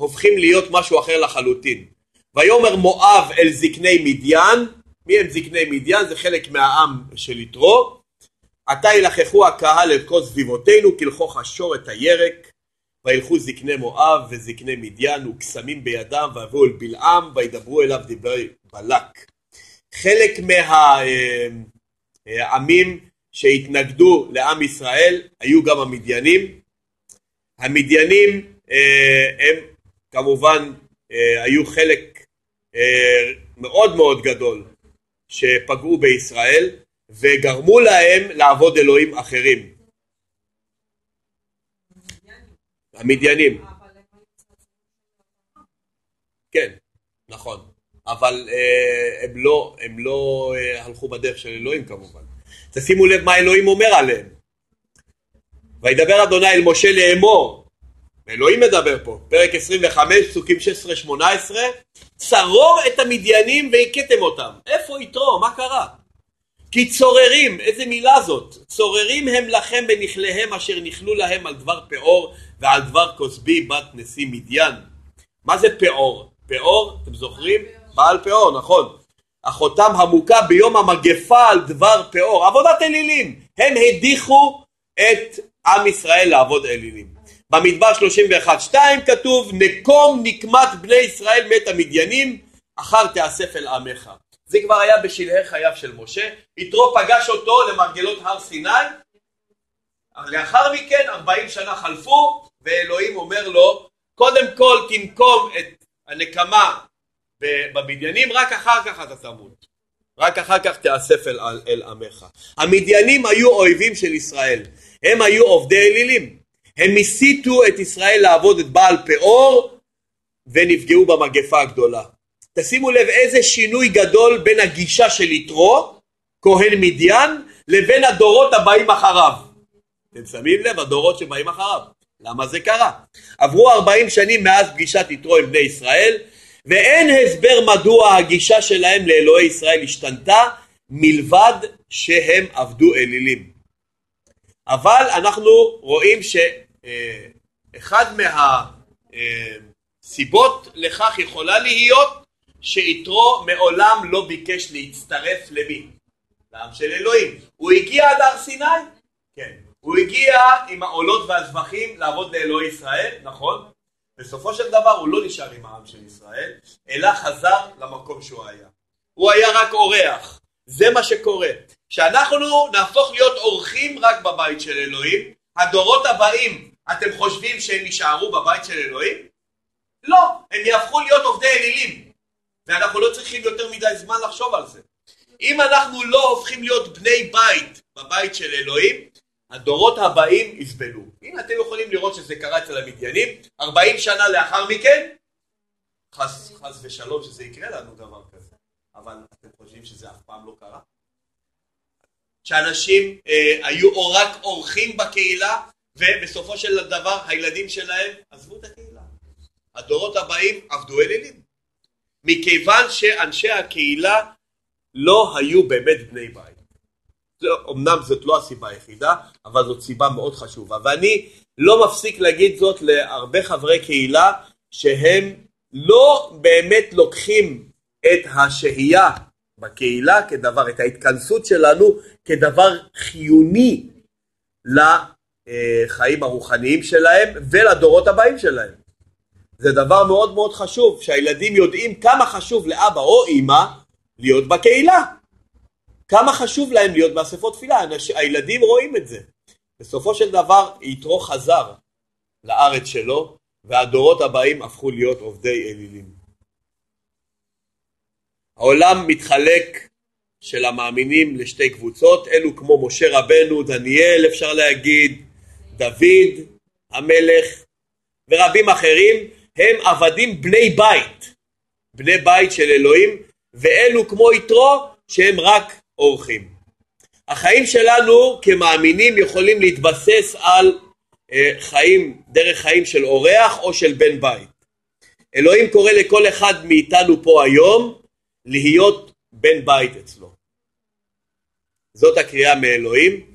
הופכים להיות משהו אחר לחלוטין. ויאמר מואב אל זקני מדיין, מי הם זקני מדיין? זה חלק מהעם של יתרו, עתה ילחכו הקהל את כל סביבותינו כלכוך השור את הירק וילכו זקני מואב וזקני מדיין וקסמים בידם ויבואו אל בלעם וידברו אליו דברי בלק חלק מהעמים שהתנגדו לעם ישראל היו גם המדיינים. המדיינים הם כמובן היו חלק מאוד מאוד גדול שפגעו בישראל וגרמו להם לעבוד אלוהים אחרים. המדיינים. כן, נכון. אבל אה, הם לא, הם לא אה, הלכו בדרך של אלוהים כמובן. תשימו לב מה אלוהים אומר עליהם. וידבר אדוני אל משה לאמור, אלוהים מדבר פה, פרק 25, פסוקים 16-18, צרור את המדיינים והכיתם אותם. איפה יתרו? מה קרה? כי צוררים, איזה מילה זאת? צוררים הם לכם בנכליהם אשר נכלו להם על דבר פאור ועל דבר כוסבי בת נשיא מדיין. מה זה פאור? פאור, אתם זוכרים? בעל פאור, נכון. אחותם המוכה ביום המגפה על דבר פאור. עבודת אלילים. הם הדיחו את עם ישראל לעבוד אלילים. במדבר 31-2 כתוב נקום נקמת בני ישראל מת המדיינים אחר תאסף אל עמך. זה כבר היה בשלהי חייו של משה. יתרו פגש אותו למרגלות הר סיני. לאחר מכן 40 שנה חלפו ואלוהים אומר לו קודם כל תנקום את הנקמה בבניינים רק אחר כך אתה תמות. רק אחר כך תאסף אל, אל עמך. המדיינים היו אויבים של ישראל. הם היו עובדי אלילים. הם הסיתו את ישראל לעבוד את בעל פאור ונפגעו במגפה הגדולה. תשימו לב איזה שינוי גדול בין הגישה של יתרו, כהן מדיין, לבין הדורות הבאים אחריו. אתם שמים לב, הדורות שבאים אחריו. למה זה קרה? עברו 40 שנים מאז פגישת יתרו עם בני ישראל, ואין הסבר מדוע הגישה שלהם לאלוהי ישראל השתנתה, מלבד שהם עבדו אלילים. אבל אנחנו רואים שאחד מהסיבות לכך יכולה להיות שיתרו מעולם לא ביקש להצטרף למי? לעם של אלוהים. הוא הגיע עד הר סיני? כן. הוא הגיע עם העולות והזבחים לעבוד לאלוהי ישראל, נכון? בסופו של דבר הוא לא נשאר עם העם של ישראל, אלא חזר למקום שהוא היה. הוא היה רק אורח. זה מה שקורה. כשאנחנו נהפוך להיות אורחים רק בבית של אלוהים, הדורות הבאים, אתם חושבים שהם יישארו בבית של אלוהים? לא, הם יהפכו להיות עובדי אלילים. ואנחנו לא צריכים יותר מדי זמן לחשוב על זה. אם אנחנו לא הופכים להיות בני בית בבית של אלוהים, הדורות הבאים יסבלו. הנה אתם יכולים לראות שזה קרה אצל המדיינים, 40 שנה לאחר מכן, חס, חס ושלום שזה יקרה לנו דבר כזה, אבל אתם חושבים שזה אף פעם לא קרה? שאנשים אה, היו או רק אורחים בקהילה, ובסופו של דבר הילדים שלהם עזבו את הקהילה. הדורות הבאים עבדו אלילים. מכיוון שאנשי הקהילה לא היו באמת בני בית. אמנם זאת לא הסיבה היחידה, אבל זאת סיבה מאוד חשובה. ואני לא מפסיק להגיד זאת להרבה חברי קהילה, שהם לא באמת לוקחים את השהייה בקהילה כדבר, את ההתכנסות שלנו כדבר חיוני לחיים הרוחניים שלהם ולדורות הבאים שלהם. זה דבר מאוד מאוד חשוב, שהילדים יודעים כמה חשוב לאבא או אימא להיות בקהילה. כמה חשוב להם להיות באספות תפילה, הילדים רואים את זה. בסופו של דבר יתרו חזר לארץ שלו והדורות הבאים הפכו להיות עובדי אלילים. העולם מתחלק של המאמינים לשתי קבוצות, אלו כמו משה רבנו, דניאל אפשר להגיד, דוד המלך ורבים אחרים, הם עבדים בני בית, בני בית של אלוהים, ואלו כמו יתרו שהם רק אורחים. החיים שלנו כמאמינים יכולים להתבסס על אה, חיים, דרך חיים של אורח או של בן בית. אלוהים קורא לכל אחד מאיתנו פה היום להיות בן בית אצלו. זאת הקריאה מאלוהים,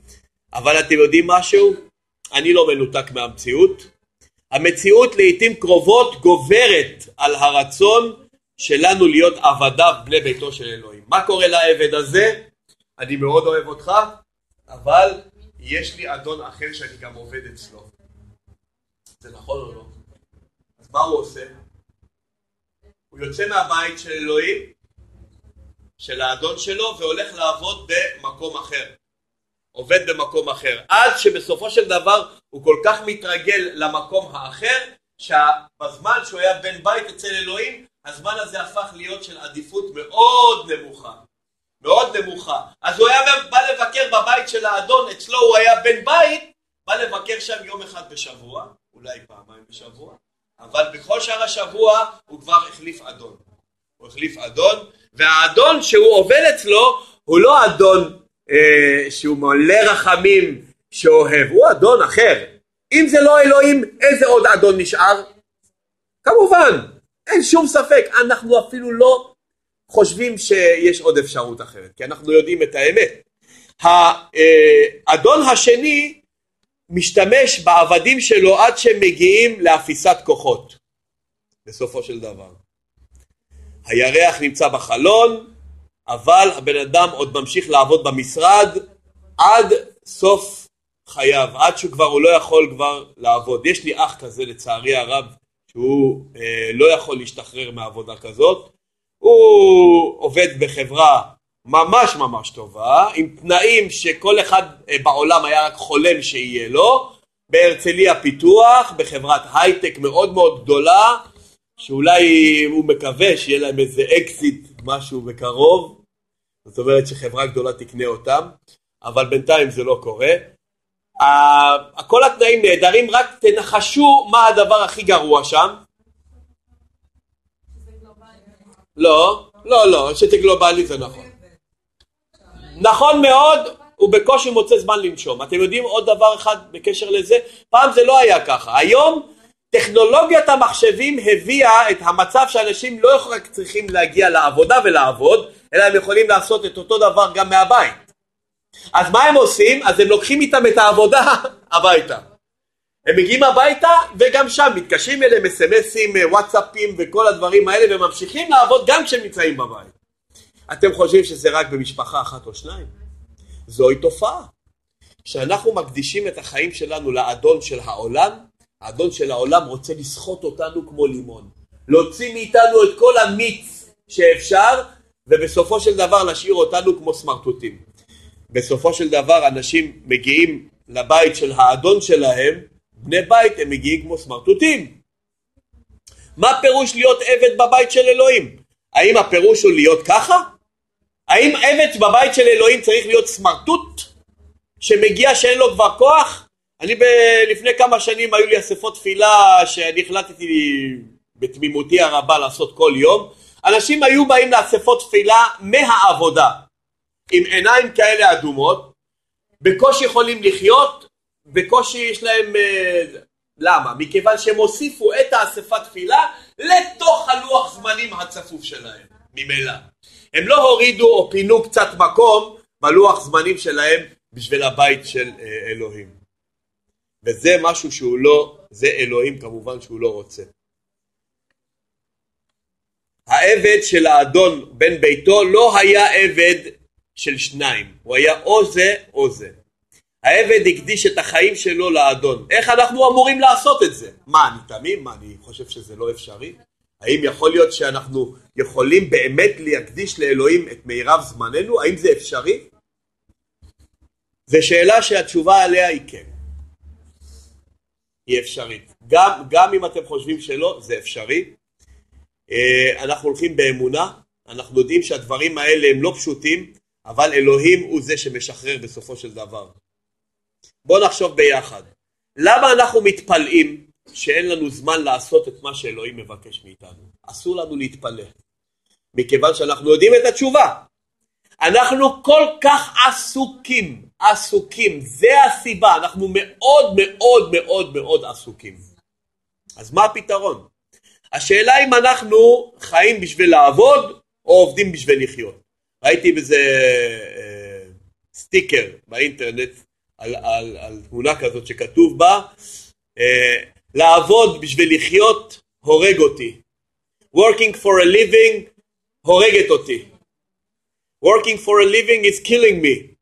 אבל אתם יודעים משהו? אני לא מנותק מהמציאות. המציאות לעיתים קרובות גוברת על הרצון שלנו להיות עבדיו בני ביתו של אלוהים. מה קורה לעבד הזה? אני מאוד אוהב אותך, אבל יש לי אדון אחר שאני גם עובד אצלו. זה נכון או לא? אז מה הוא עושה? הוא יוצא מהבית של אלוהים של האדון שלו והולך לעבוד במקום אחר. עובד במקום אחר. עד שבסופו של דבר הוא כל כך מתרגל למקום האחר, שבזמן שהוא היה בן בית אצל אלוהים, הזמן הזה הפך להיות של עדיפות מאוד נמוכה. מאוד נמוכה. אז הוא היה בא לבקר בבית של האדון, אצלו הוא היה בן בית, בא לבקר שם יום אחד בשבוע, אולי פעמיים בשבוע, אבל בכל שאר השבוע הוא כבר החליף אדון. הוא החליף אדון, והאדון שהוא עובד אצלו הוא לא אדון אה, שהוא מלא רחמים שאוהב, הוא אדון אחר. אם זה לא אלוהים, איזה עוד אדון נשאר? כמובן, אין שום ספק, אנחנו אפילו לא חושבים שיש עוד אפשרות אחרת, כי אנחנו יודעים את האמת. האדון השני משתמש בעבדים שלו עד שהם מגיעים לאפיסת כוחות, בסופו של דבר. הירח נמצא בחלון, אבל הבן אדם עוד ממשיך לעבוד במשרד עד סוף חייו, עד שהוא כבר הוא לא יכול כבר לעבוד. יש לי אח כזה לצערי הרב שהוא אה, לא יכול להשתחרר מעבודה כזאת. הוא עובד בחברה ממש ממש טובה, עם תנאים שכל אחד אה, בעולם היה רק חולם שיהיה לו, בהרצליה פיתוח, בחברת הייטק מאוד מאוד גדולה, שאולי הוא מקווה שיהיה להם איזה אקזיט משהו בקרוב, זאת אומרת שחברה גדולה תקנה אותם, אבל בינתיים זה לא קורה. כל התנאים נהדרים, רק תנחשו מה הדבר הכי גרוע שם. לא, לא, לא, שזה גלובלי זה נכון. נכון מאוד, הוא בקושי מוצא זמן לנשום. אתם יודעים עוד דבר אחד בקשר לזה? פעם זה לא היה ככה. היום טכנולוגיית המחשבים הביאה את המצב שאנשים לא רק צריכים להגיע לעבודה ולעבוד, אלא הם יכולים לעשות את אותו דבר גם מהבית. אז מה הם עושים? אז הם לוקחים איתם את העבודה הביתה. הם מגיעים הביתה וגם שם מתקשרים אליהם אסמסים, וואטסאפים וכל הדברים האלה וממשיכים לעבוד גם כשהם נמצאים בבית. אתם חושבים שזה רק במשפחה אחת או שניים? זוהי תופעה. כשאנחנו מקדישים את החיים שלנו לאדון של העולם, האדון של העולם רוצה לסחוט אותנו כמו לימון. להוציא מאיתנו את כל המיץ שאפשר, ובסופו של דבר להשאיר אותנו כמו סמרטוטים. בסופו של דבר אנשים מגיעים לבית של האדון שלהם, בני בית הם מגיעים כמו סמרטוטים. מה פירוש להיות עבד בבית של אלוהים? האם הפירוש הוא להיות ככה? האם עבד בבית של אלוהים צריך להיות סמרטוט שמגיע שאין לו כבר כוח? אני ב... לפני כמה שנים היו לי אספות תפילה שאני החלטתי בתמימותי הרבה לעשות כל יום. אנשים היו באים לאספות תפילה מהעבודה עם עיניים כאלה אדומות, בקושי יכולים לחיות, בקושי יש להם... אה, למה? מכיוון שהם הוסיפו את האספת תפילה לתוך הלוח זמנים הצפוף שלהם, ממילא. הם לא הורידו או פינו קצת מקום בלוח זמנים שלהם בשביל הבית של אה, אלוהים. וזה משהו שהוא לא, זה אלוהים כמובן שהוא לא רוצה. העבד של האדון בן ביתו לא היה עבד של שניים, הוא היה או זה או זה. העבד הקדיש את החיים שלו לאדון. איך אנחנו אמורים לעשות את זה? מה, אני תמים? מה, אני חושב שזה לא אפשרי? האם יכול להיות שאנחנו יכולים באמת להקדיש לאלוהים את מירב זמננו? האם זה אפשרי? זו שאלה שהתשובה עליה היא כן. היא אפשרית. גם, גם אם אתם חושבים שלא, זה אפשרי. אה, אנחנו הולכים באמונה, אנחנו יודעים שהדברים האלה הם לא פשוטים, אבל אלוהים הוא זה שמשחרר בסופו של דבר. בואו נחשוב ביחד. למה אנחנו מתפלאים שאין לנו זמן לעשות את מה שאלוהים מבקש מאיתנו? אסור לנו להתפלא. מכיוון שאנחנו יודעים את התשובה. אנחנו כל כך עסוקים, עסוקים, זה הסיבה, אנחנו מאוד מאוד מאוד מאוד עסוקים. אז מה הפתרון? השאלה אם אנחנו חיים בשביל לעבוד או עובדים בשביל לחיות. ראיתי בזה אה, סטיקר באינטרנט על, על, על תמונה כזאת שכתוב בה אה, לעבוד בשביל לחיות הורג אותי. working for a living הורגת אותי. working for a living is killing me.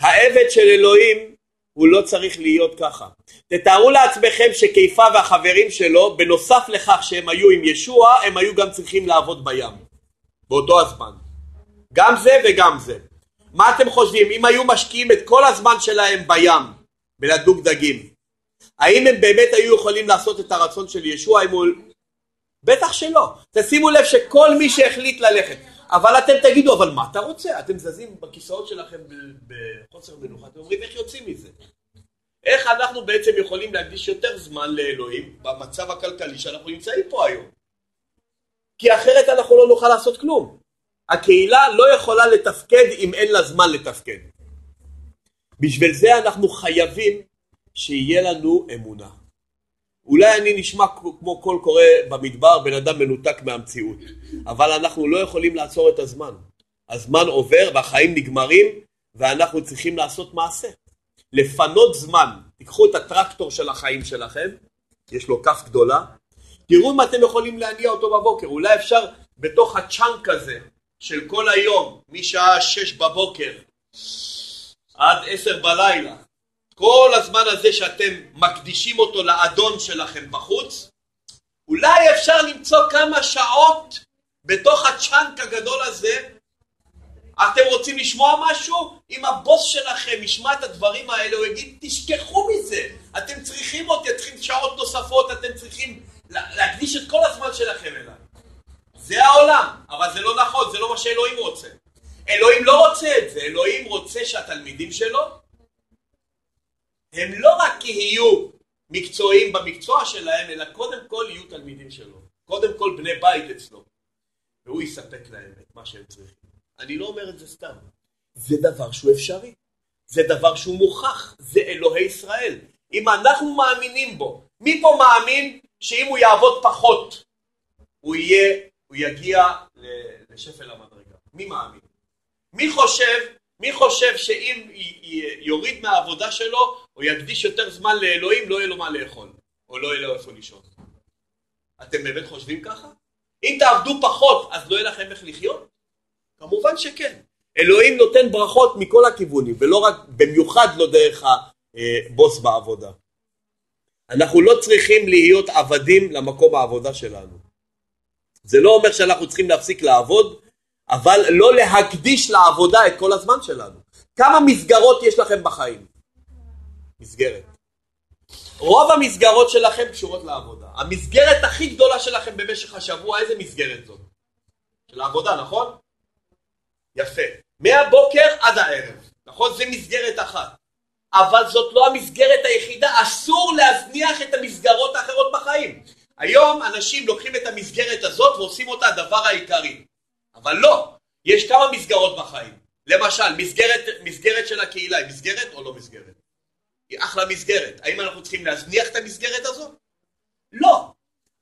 העבד של אלוהים הוא לא צריך להיות ככה. תתארו לעצמכם שכיפה והחברים שלו, בנוסף לכך שהם היו עם ישוע, הם היו גם צריכים לעבוד בים. באותו הזמן. גם זה וגם זה. מה אתם חושבים, אם היו משקיעים את כל הזמן שלהם בים, בלדוג דגים, האם הם באמת היו יכולים לעשות את הרצון של ישוע אם הוא... בטח שלא. תשימו לב שכל מי שהחליט ללכת, אבל אתם תגידו, אבל מה אתה רוצה? אתם זזים בכיסאות שלכם בחוסר מנוחה, אתם אומרים איך יוצאים מזה? איך אנחנו בעצם יכולים להקדיש יותר זמן לאלוהים במצב הכלכלי שאנחנו נמצאים פה היום? כי אחרת אנחנו לא נוכל לעשות כלום. הקהילה לא יכולה לתפקד אם אין לה זמן לתפקד. בשביל זה אנחנו חייבים שיהיה לנו אמונה. אולי אני נשמע כמו קול קורא במדבר, בן אדם מנותק מהמציאות, אבל אנחנו לא יכולים לעצור את הזמן. הזמן עובר והחיים נגמרים ואנחנו צריכים לעשות מעשה. לפנות זמן, תיקחו את הטרקטור של החיים שלכם, יש לו כף גדולה, תראו אם אתם יכולים להניע אותו בבוקר, אולי אפשר בתוך הצ'אנק הזה של כל היום, משעה שש בבוקר עד עשר בלילה, כל הזמן הזה שאתם מקדישים אותו לאדון שלכם בחוץ, אולי אפשר למצוא כמה שעות בתוך הצ'אנק הגדול הזה. אתם רוצים לשמוע משהו? אם הבוס שלכם ישמע את הדברים האלה, הוא יגיד, תשכחו מזה. אתם צריכים אותי, צריכים שעות נוספות, אתם צריכים להקדיש את כל הזמן שלכם אליי. זה העולם, אבל זה לא נכון, זה לא מה שאלוהים רוצה. אלוהים לא רוצה את זה, אלוהים רוצה שהתלמידים שלו הם לא רק יהיו מקצועיים במקצוע שלהם, אלא קודם כל יהיו תלמידים שלו. קודם כל בני בית אצלו. והוא יספק להם את מה שהם צריכים. אני לא אומר את זה סתם. זה דבר שהוא אפשרי. זה דבר שהוא מוכח. זה אלוהי ישראל. אם אנחנו מאמינים בו, מי פה מאמין שאם הוא יעבוד פחות, הוא יהיה, הוא יגיע לשפל המדרגה? מי מאמין? מי חושב מי חושב שאם יוריד מהעבודה שלו, או יקדיש יותר זמן לאלוהים, לא יהיה לו מה לאכול, או לא יהיה לו איפה לישון? אתם באמת חושבים ככה? אם תעבדו פחות, אז לא יהיה לכם איך לחיות? כמובן שכן. אלוהים נותן ברכות מכל הכיוונים, ולא רק, במיוחד לא דרך הבוס בעבודה. אנחנו לא צריכים להיות עבדים למקום העבודה שלנו. זה לא אומר שאנחנו צריכים להפסיק לעבוד, אבל לא להקדיש לעבודה את כל הזמן שלנו. כמה מסגרות יש לכם בחיים? מסגרת. רוב המסגרות שלכם קשורות לעבודה. המסגרת הכי גדולה שלכם במשך השבוע, איזה מסגרת זאת? של העבודה, נכון? יפה. מהבוקר עד הערב, נכון? זה מסגרת אחת. אבל זאת לא המסגרת היחידה, אסור להזניח את המסגרות האחרות בחיים. היום אנשים לוקחים את המסגרת הזאת ועושים אותה הדבר העיקרי. אבל לא, יש כמה מסגרות בחיים. למשל, מסגרת, מסגרת של הקהילה היא מסגרת או לא מסגרת? היא אחלה מסגרת. האם אנחנו צריכים להזניח את המסגרת הזאת? לא.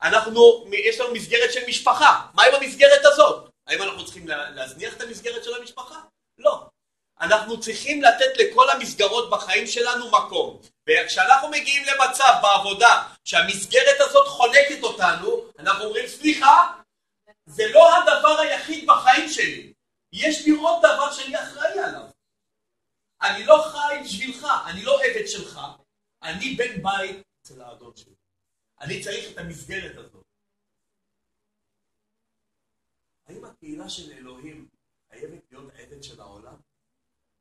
אנחנו, יש לנו מסגרת של משפחה. מה עם המסגרת הזאת? האם אנחנו צריכים להזניח את המסגרת של המשפחה? לא. אנחנו צריכים לתת לכל המסגרות בחיים שלנו מקום. וכשאנחנו מגיעים למצב בעבודה שהמסגרת הזאת חונקת אותנו, אנחנו אומרים סליחה, זה לא הדבר היחיד בחיים שלי. יש לי עוד דבר שאני אחראי עליו. אני לא חי בשבילך, אני לא עבד שלך, אני בן בית אצל האדון שלי. אני צריך את המסגרת הזאת. האם הקהילה של אלוהים חייבת להיות עבד של העולם?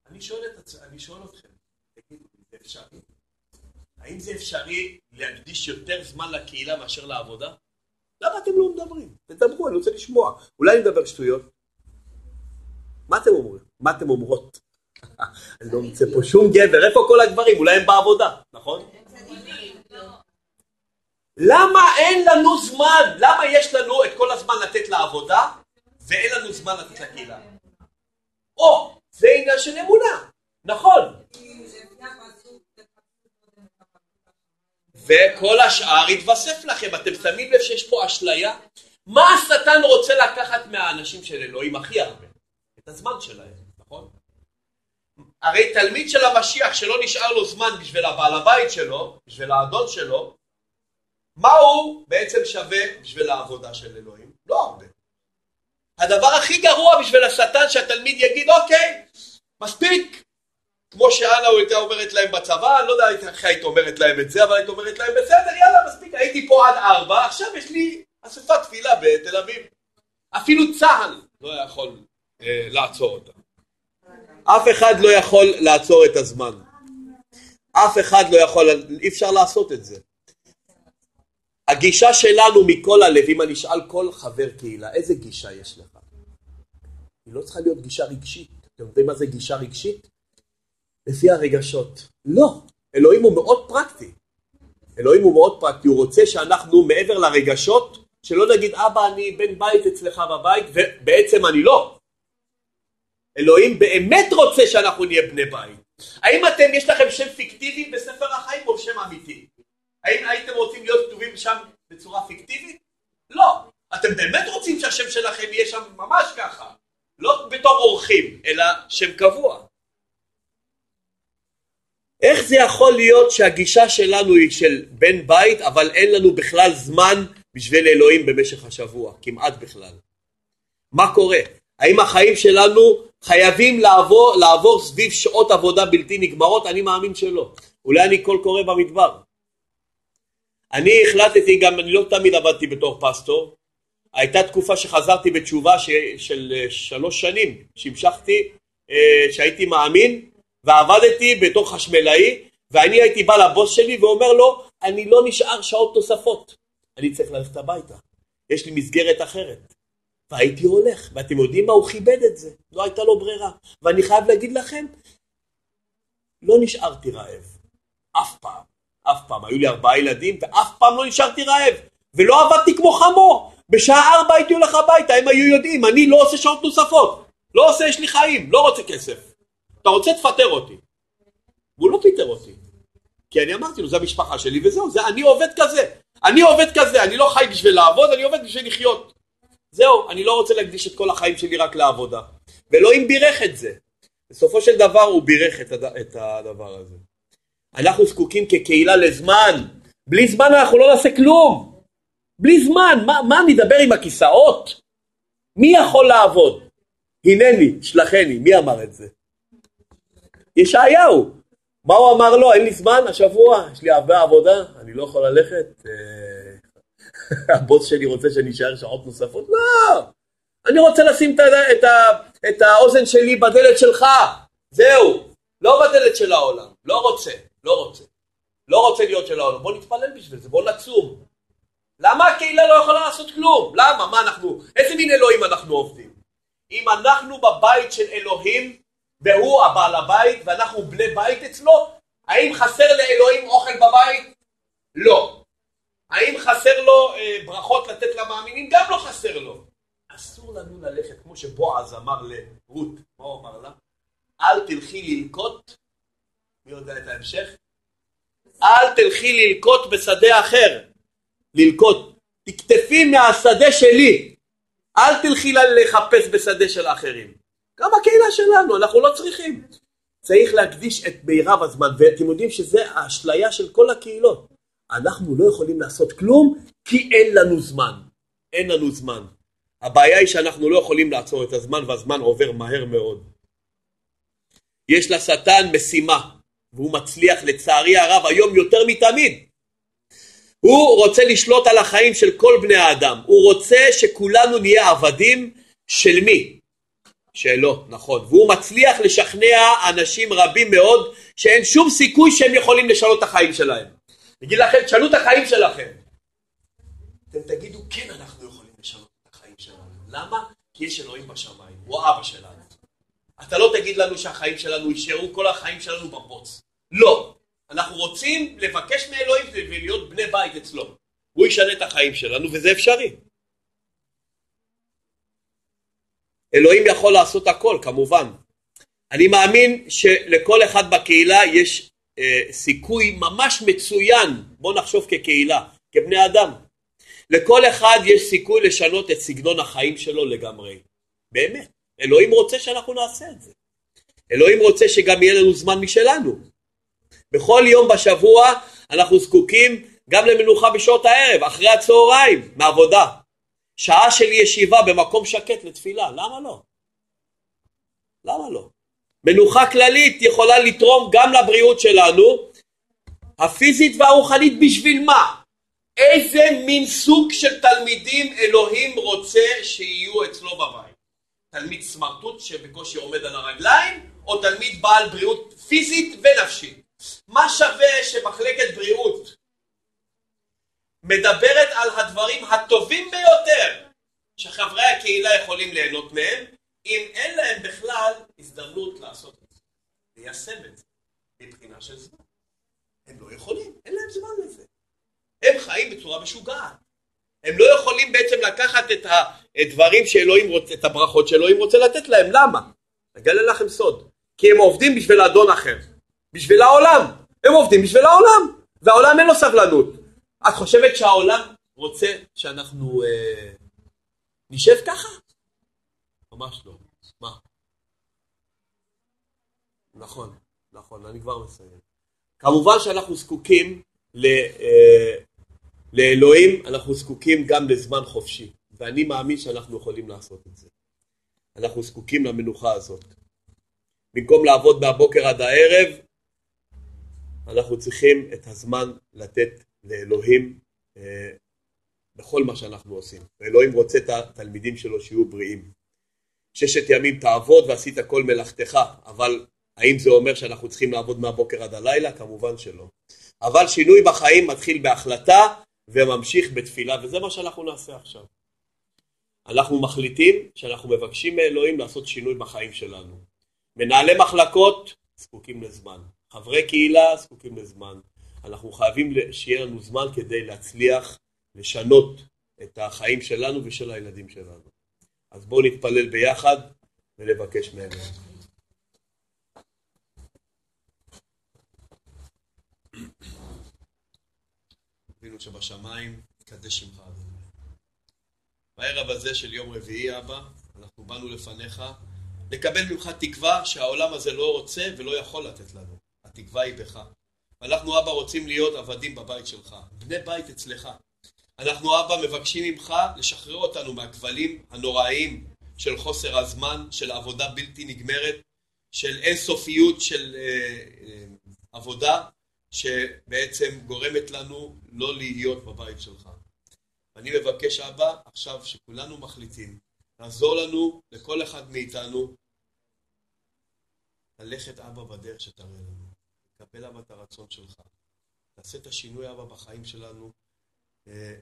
אני שואל, את, אני שואל אתכם, תגידו, זה אפשרי? האם זה אפשרי להקדיש יותר זמן לקהילה מאשר לעבודה? למה אתם לא מדברים? תדברו, אני רוצה לשמוע. אולי אני מדבר שטויות? מה אתם אומרים? מה אתם אומרות? אני לא מוצא פה שום גבר, איפה כל הגברים? אולי הם בעבודה, נכון? למה אין לנו זמן? למה יש לנו את כל הזמן לתת לעבודה ואין לנו זמן לתת לקהילה? או, זה עניין של אמונה, נכון. וכל השאר יתווסף לכם. אתם שמים לב שיש פה אשליה? מה השטן רוצה לקחת מהאנשים של אלוהים הכי הרבה? את הזמן שלהם? הרי תלמיד של המשיח שלא נשאר לו זמן בשביל הבעל הבית שלו, בשביל האדון שלו, מה הוא בעצם שווה בשביל העבודה של אלוהים? לא הרבה. הדבר הכי גרוע בשביל השטן שהתלמיד יגיד אוקיי, מספיק, כמו שאנה הייתה אומרת להם בצבא, אני לא יודע איך היית אומרת להם את זה, אבל היית אומרת להם בסדר, יאללה, מספיק, הייתי פה עד ארבע, עכשיו יש לי אספת תפילה בתל אביב. אפילו צה"ל לא יכול אה, לעצור אותה. אף אחד לא יכול לעצור את הזמן. אף אחד לא יכול, אי אפשר לעשות את זה. הגישה שלנו מכל הלב, אם אני אשאל כל חבר קהילה, איזה גישה יש לך? היא לא צריכה להיות גישה רגשית. אתם יודעים מה זה גישה רגשית? לפי הרגשות. לא. אלוהים הוא מאוד פרקטי. אלוהים הוא מאוד פרקטי, הוא רוצה שאנחנו מעבר לרגשות, שלא נגיד אבא אני בן בית אצלך בבית ובעצם אני לא. אלוהים באמת רוצה שאנחנו נהיה בני בית. האם אתם, יש לכם שם פיקטיבי בספר החיים או שם אמיתי? האם הייתם רוצים להיות כתובים שם בצורה פיקטיבית? לא. אתם באמת רוצים שהשם שלכם יהיה שם ממש ככה. לא בתור אורחים, אלא שם קבוע. איך זה יכול להיות שהגישה שלנו היא של בן בית, אבל אין לנו בכלל זמן בשביל אלוהים במשך השבוע? כמעט בכלל. מה קורה? האם החיים שלנו חייבים לעבור, לעבור סביב שעות עבודה בלתי נגמרות? אני מאמין שלא. אולי אני קול קורא במדבר. אני החלטתי גם, אני לא תמיד עבדתי בתור פסטור, הייתה תקופה שחזרתי בתשובה ש, של אה, שלוש שנים, שהמשכתי, אה, שהייתי מאמין, ועבדתי בתור חשמלאי, ואני הייתי בא לבוס שלי ואומר לו, אני לא נשאר שעות נוספות, אני צריך ללכת הביתה, יש לי מסגרת אחרת. והייתי הולך, ואתם יודעים מה? הוא כיבד את זה, לא הייתה לו ברירה. ואני חייב להגיד לכם, לא נשארתי רעב, אף פעם, אף פעם. היו לי ארבעה ילדים, ואף פעם לא נשארתי רעב, ולא עבדתי כמו חמור. בשעה ארבע הייתי הולך הביתה, הם היו יודעים, אני לא עושה שעות נוספות, לא עושה, יש לי חיים, לא רוצה כסף. אתה רוצה, תפטר אותי. והוא לא פיטר אותי. כי אני אמרתי לו, זה המשפחה שלי וזהו, זה, אני עובד כזה. אני עובד כזה, אני לא חי בשביל לעבוד, אני עובד בשביל לחיות. זהו, אני לא רוצה להקדיש את כל החיים שלי רק לעבודה. ואלוהים בירך את זה. בסופו של דבר הוא בירך את, הד... את הדבר הזה. אנחנו זקוקים כקהילה לזמן. בלי זמן אנחנו לא נעשה כלום. בלי זמן, מה, מה נדבר עם הכיסאות? מי יכול לעבוד? הנני, שלחני, מי אמר את זה? ישעיהו. מה הוא אמר לו? אין לי זמן השבוע, יש לי הרבה עבודה, אני לא יכול ללכת. אה, הבוס שלי רוצה שאני אשאר שעות נוספות? לא! אני רוצה לשים את, את, את האוזן שלי בדלת שלך, זהו. לא בדלת של העולם, לא רוצה, לא רוצה. לא רוצה להיות של העולם, בוא נתפלל בשביל זה, בוא נצום. למה הקהילה לא יכולה לעשות כלום? למה? מה אנחנו, איזה מין אלוהים אנחנו עובדים? אם אנחנו בבית של אלוהים, והוא הבעל הבית, ואנחנו בני בית אצלו, האם חסר לאלוהים אוכל בבית? לא. האם חסר לו אה, ברכות לתת למאמינים? גם לא חסר לו. אסור לנו ללכת, כמו שבועז אמר לרות, מה הוא אמר לה? אל תלכי ללקוט, מי יודע את ההמשך? אל תלכי ללקוט בשדה אחר. ללקוט. תקטפי מהשדה שלי. אל תלכי לחפש בשדה של האחרים. גם הקהילה שלנו, אנחנו לא צריכים. צריך להקדיש את מירב הזמן, ואתם יודעים שזה האשליה של כל הקהילות. אנחנו לא יכולים לעשות כלום כי אין לנו זמן. אין לנו זמן. הבעיה היא שאנחנו לא יכולים לעצור את הזמן והזמן עובר מהר מאוד. יש לשטן משימה והוא מצליח לצערי הרב היום יותר מתמיד. הוא רוצה לשלוט על החיים של כל בני האדם. הוא רוצה שכולנו נהיה עבדים של מי? שלו, נכון. והוא מצליח לשכנע אנשים רבים מאוד שאין שום סיכוי שהם יכולים לשנות את החיים שלהם. נגיד לכם, תשנו את החיים שלכם. אתם תגידו, כן, אנחנו יכולים לשנות את החיים שלנו. למה? כי יש אלוהים בשמיים, הוא אבא שלנו. אתה לא תגיד לנו שהחיים שלנו יישארו כל החיים שלנו בבוץ. לא. אנחנו רוצים לבקש מאלוהים ולהיות בני בית אצלו. הוא ישנה את החיים שלנו וזה אפשרי. אלוהים יכול לעשות הכל כמובן. אני מאמין שלכל אחד בקהילה יש סיכוי ממש מצוין, בוא נחשוב כקהילה, כבני אדם. לכל אחד יש סיכוי לשנות את סגנון החיים שלו לגמרי. באמת. אלוהים רוצה שאנחנו נעשה את זה. אלוהים רוצה שגם יהיה לנו זמן משלנו. בכל יום בשבוע אנחנו זקוקים גם למנוחה בשעות הערב, אחרי הצהריים, מעבודה. שעה של ישיבה במקום שקט לתפילה, למה לא? למה לא? מנוחה כללית יכולה לתרום גם לבריאות שלנו, הפיזית והרוחנית בשביל מה? איזה מין סוג של תלמידים אלוהים רוצה שיהיו אצלו בבית? תלמיד סמרטוט שבקושי עומד על הרגליים, או תלמיד בעל בריאות פיזית ונפשית? מה שווה שמחלקת בריאות מדברת על הדברים הטובים ביותר שחברי הקהילה יכולים ליהנות מהם, אם אין להם בכלל הזדמנות לעשות את זה, ליישם את זה, מבחינה של זמן. הם לא יכולים, אין להם זמן לזה. הם חיים בצורה משוגעת. הם לא יכולים בעצם לקחת את הדברים שאלוהים רוצה, את הברכות שאלוהים רוצה לתת להם. למה? אגלה לכם סוד. כי הם עובדים בשביל אדון אחר. בשביל העולם. הם עובדים בשביל העולם. והעולם אין לו סבלנות. את חושבת שהעולם רוצה שאנחנו אה, נשב ככה? ממש לא. מה? נכון, נכון, אני כבר מסיים. כמובן שאנחנו זקוקים ל, אה, לאלוהים, אנחנו זקוקים גם לזמן חופשי, ואני מאמין שאנחנו יכולים לעשות את זה. אנחנו זקוקים למנוחה הזאת. במקום לעבוד מהבוקר עד הערב, אנחנו צריכים את הזמן לתת לאלוהים אה, בכל מה שאנחנו עושים. ואלוהים רוצה את התלמידים שלו שיהיו בריאים. ששת ימים תעבוד ועשית כל מלאכתך, אבל האם זה אומר שאנחנו צריכים לעבוד מהבוקר עד הלילה? כמובן שלא. אבל שינוי בחיים מתחיל בהחלטה וממשיך בתפילה, וזה מה שאנחנו נעשה עכשיו. אנחנו מחליטים שאנחנו מבקשים מאלוהים לעשות שינוי בחיים שלנו. מנהלי מחלקות זקוקים לזמן, חברי קהילה זקוקים לזמן. אנחנו חייבים שיהיה לנו זמן כדי להצליח לשנות את החיים שלנו ושל הילדים שלנו. אז בואו נתפלל ביחד ולבקש מהם. אבינו שבשמיים, קדש שמך אדוני. בערב הזה של יום רביעי, אבא, אנחנו באנו לפניך לקבל ממך תקווה שהעולם הזה לא רוצה ולא יכול לתת לנו. התקווה היא בך. אנחנו, אבא, רוצים להיות עבדים בבית שלך, בני בית אצלך. אנחנו, אבא, מבקשים ממך לשחרר אותנו מהכבלים הנוראיים של חוסר הזמן, של עבודה בלתי נגמרת, של אינסופיות של אה, אה, עבודה, שבעצם גורמת לנו לא להיות בבית שלך. אני מבקש, אבא, עכשיו שכולנו מחליטים, לעזור לנו, לכל אחד מאיתנו, ללכת, אבא, בדרך שתראה לנו. לקבל, אבא, את הרצון שלך. תעשה את השינוי, אבא, בחיים שלנו,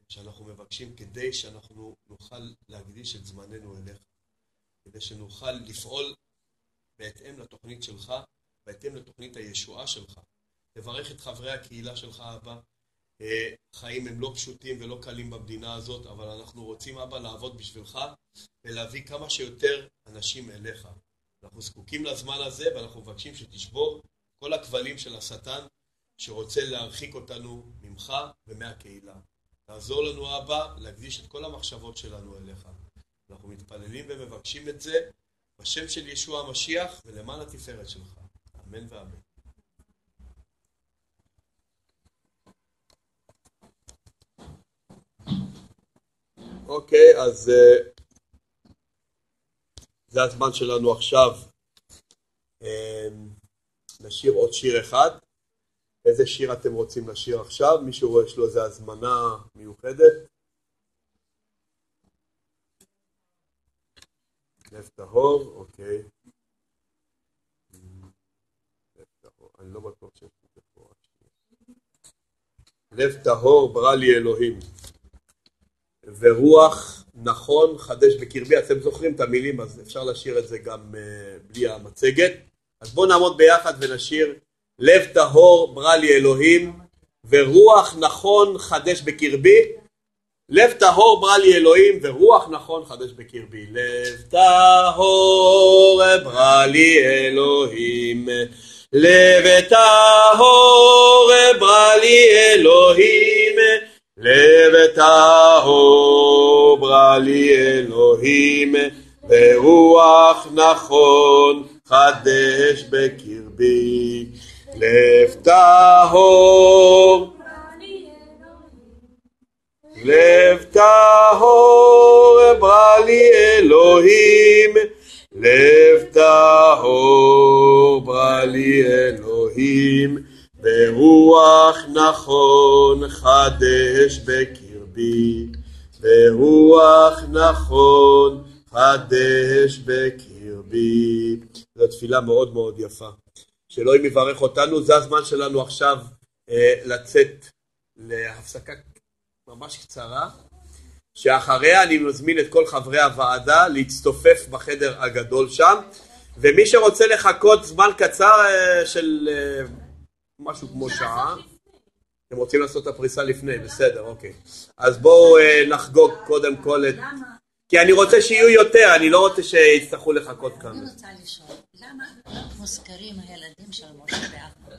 שאנחנו מבקשים, כדי שאנחנו נוכל להקדיש את זמננו אליך. כדי שנוכל לפעול בהתאם לתוכנית שלך, בהתאם לתוכנית הישועה שלך. לברך את חברי הקהילה שלך, אבא. אה, חיים הם לא פשוטים ולא קלים במדינה הזאת, אבל אנחנו רוצים, אבא, לעבוד בשבילך ולהביא כמה שיותר אנשים אליך. אנחנו זקוקים לזמן הזה ואנחנו מבקשים שתשבור כל הכבלים של השטן שרוצה להרחיק אותנו ממך ומהקהילה. תעזור לנו, אבא, להקדיש את כל המחשבות שלנו אליך. אנחנו מתפללים ומבקשים את זה בשם של ישוע המשיח ולמען התפארת שלך. אמן ואמן. אוקיי, אז uh, זה הזמן שלנו עכשיו um, לשיר עוד שיר אחד. איזה שיר אתם רוצים לשיר עכשיו? מישהו יש לו איזה הזמנה מיוחדת? לב טהור, אוקיי. לב טהור, אני לא בטוח שיש לי פה. לב טהור ברא לי אלוהים. ורוח נכון חדש בקרבי, אתם זוכרים את המילים אז אפשר לשיר את זה גם uh, בלי המצגת. אז בואו נעמוד ביחד ונשיר לב טהור ברא לי אלוהים ורוח נכון חדש בקרבי. לב טהור ברא לי אלוהים ורוח נכון חדש בקרבי. לב טהור ברא לי אלוהים לב טהור ברא לי אלוהים לב טהור ברא לי אלוהים, ורוח נכון חדש בקרבי. לב טהור לב טהור ברא לי אלוהים, לב טהור ברא לי אלוהים, ברוח נכון חדש בקרבי, ברוח נכון חדש בקרבי. זו תפילה מאוד מאוד יפה. שאלוהים יברך אותנו, זה הזמן שלנו עכשיו אה, לצאת להפסקה ממש קצרה, שאחריה אני מזמין את כל חברי הוועדה להצטופף בחדר הגדול שם, ומי שרוצה לחכות זמן קצר אה, של אה, משהו כמו שעה, אתם רוצים לעשות את הפריסה לפני, בסדר, אוקיי. אז בואו אה, נחגוג קודם כל את... כי אני רוצה שיהיו יותר, אני לא רוצה שיצטרכו לחכות כאן. אני רוצה לשאול, למה מוזכרים הילדים של משה ואחמד?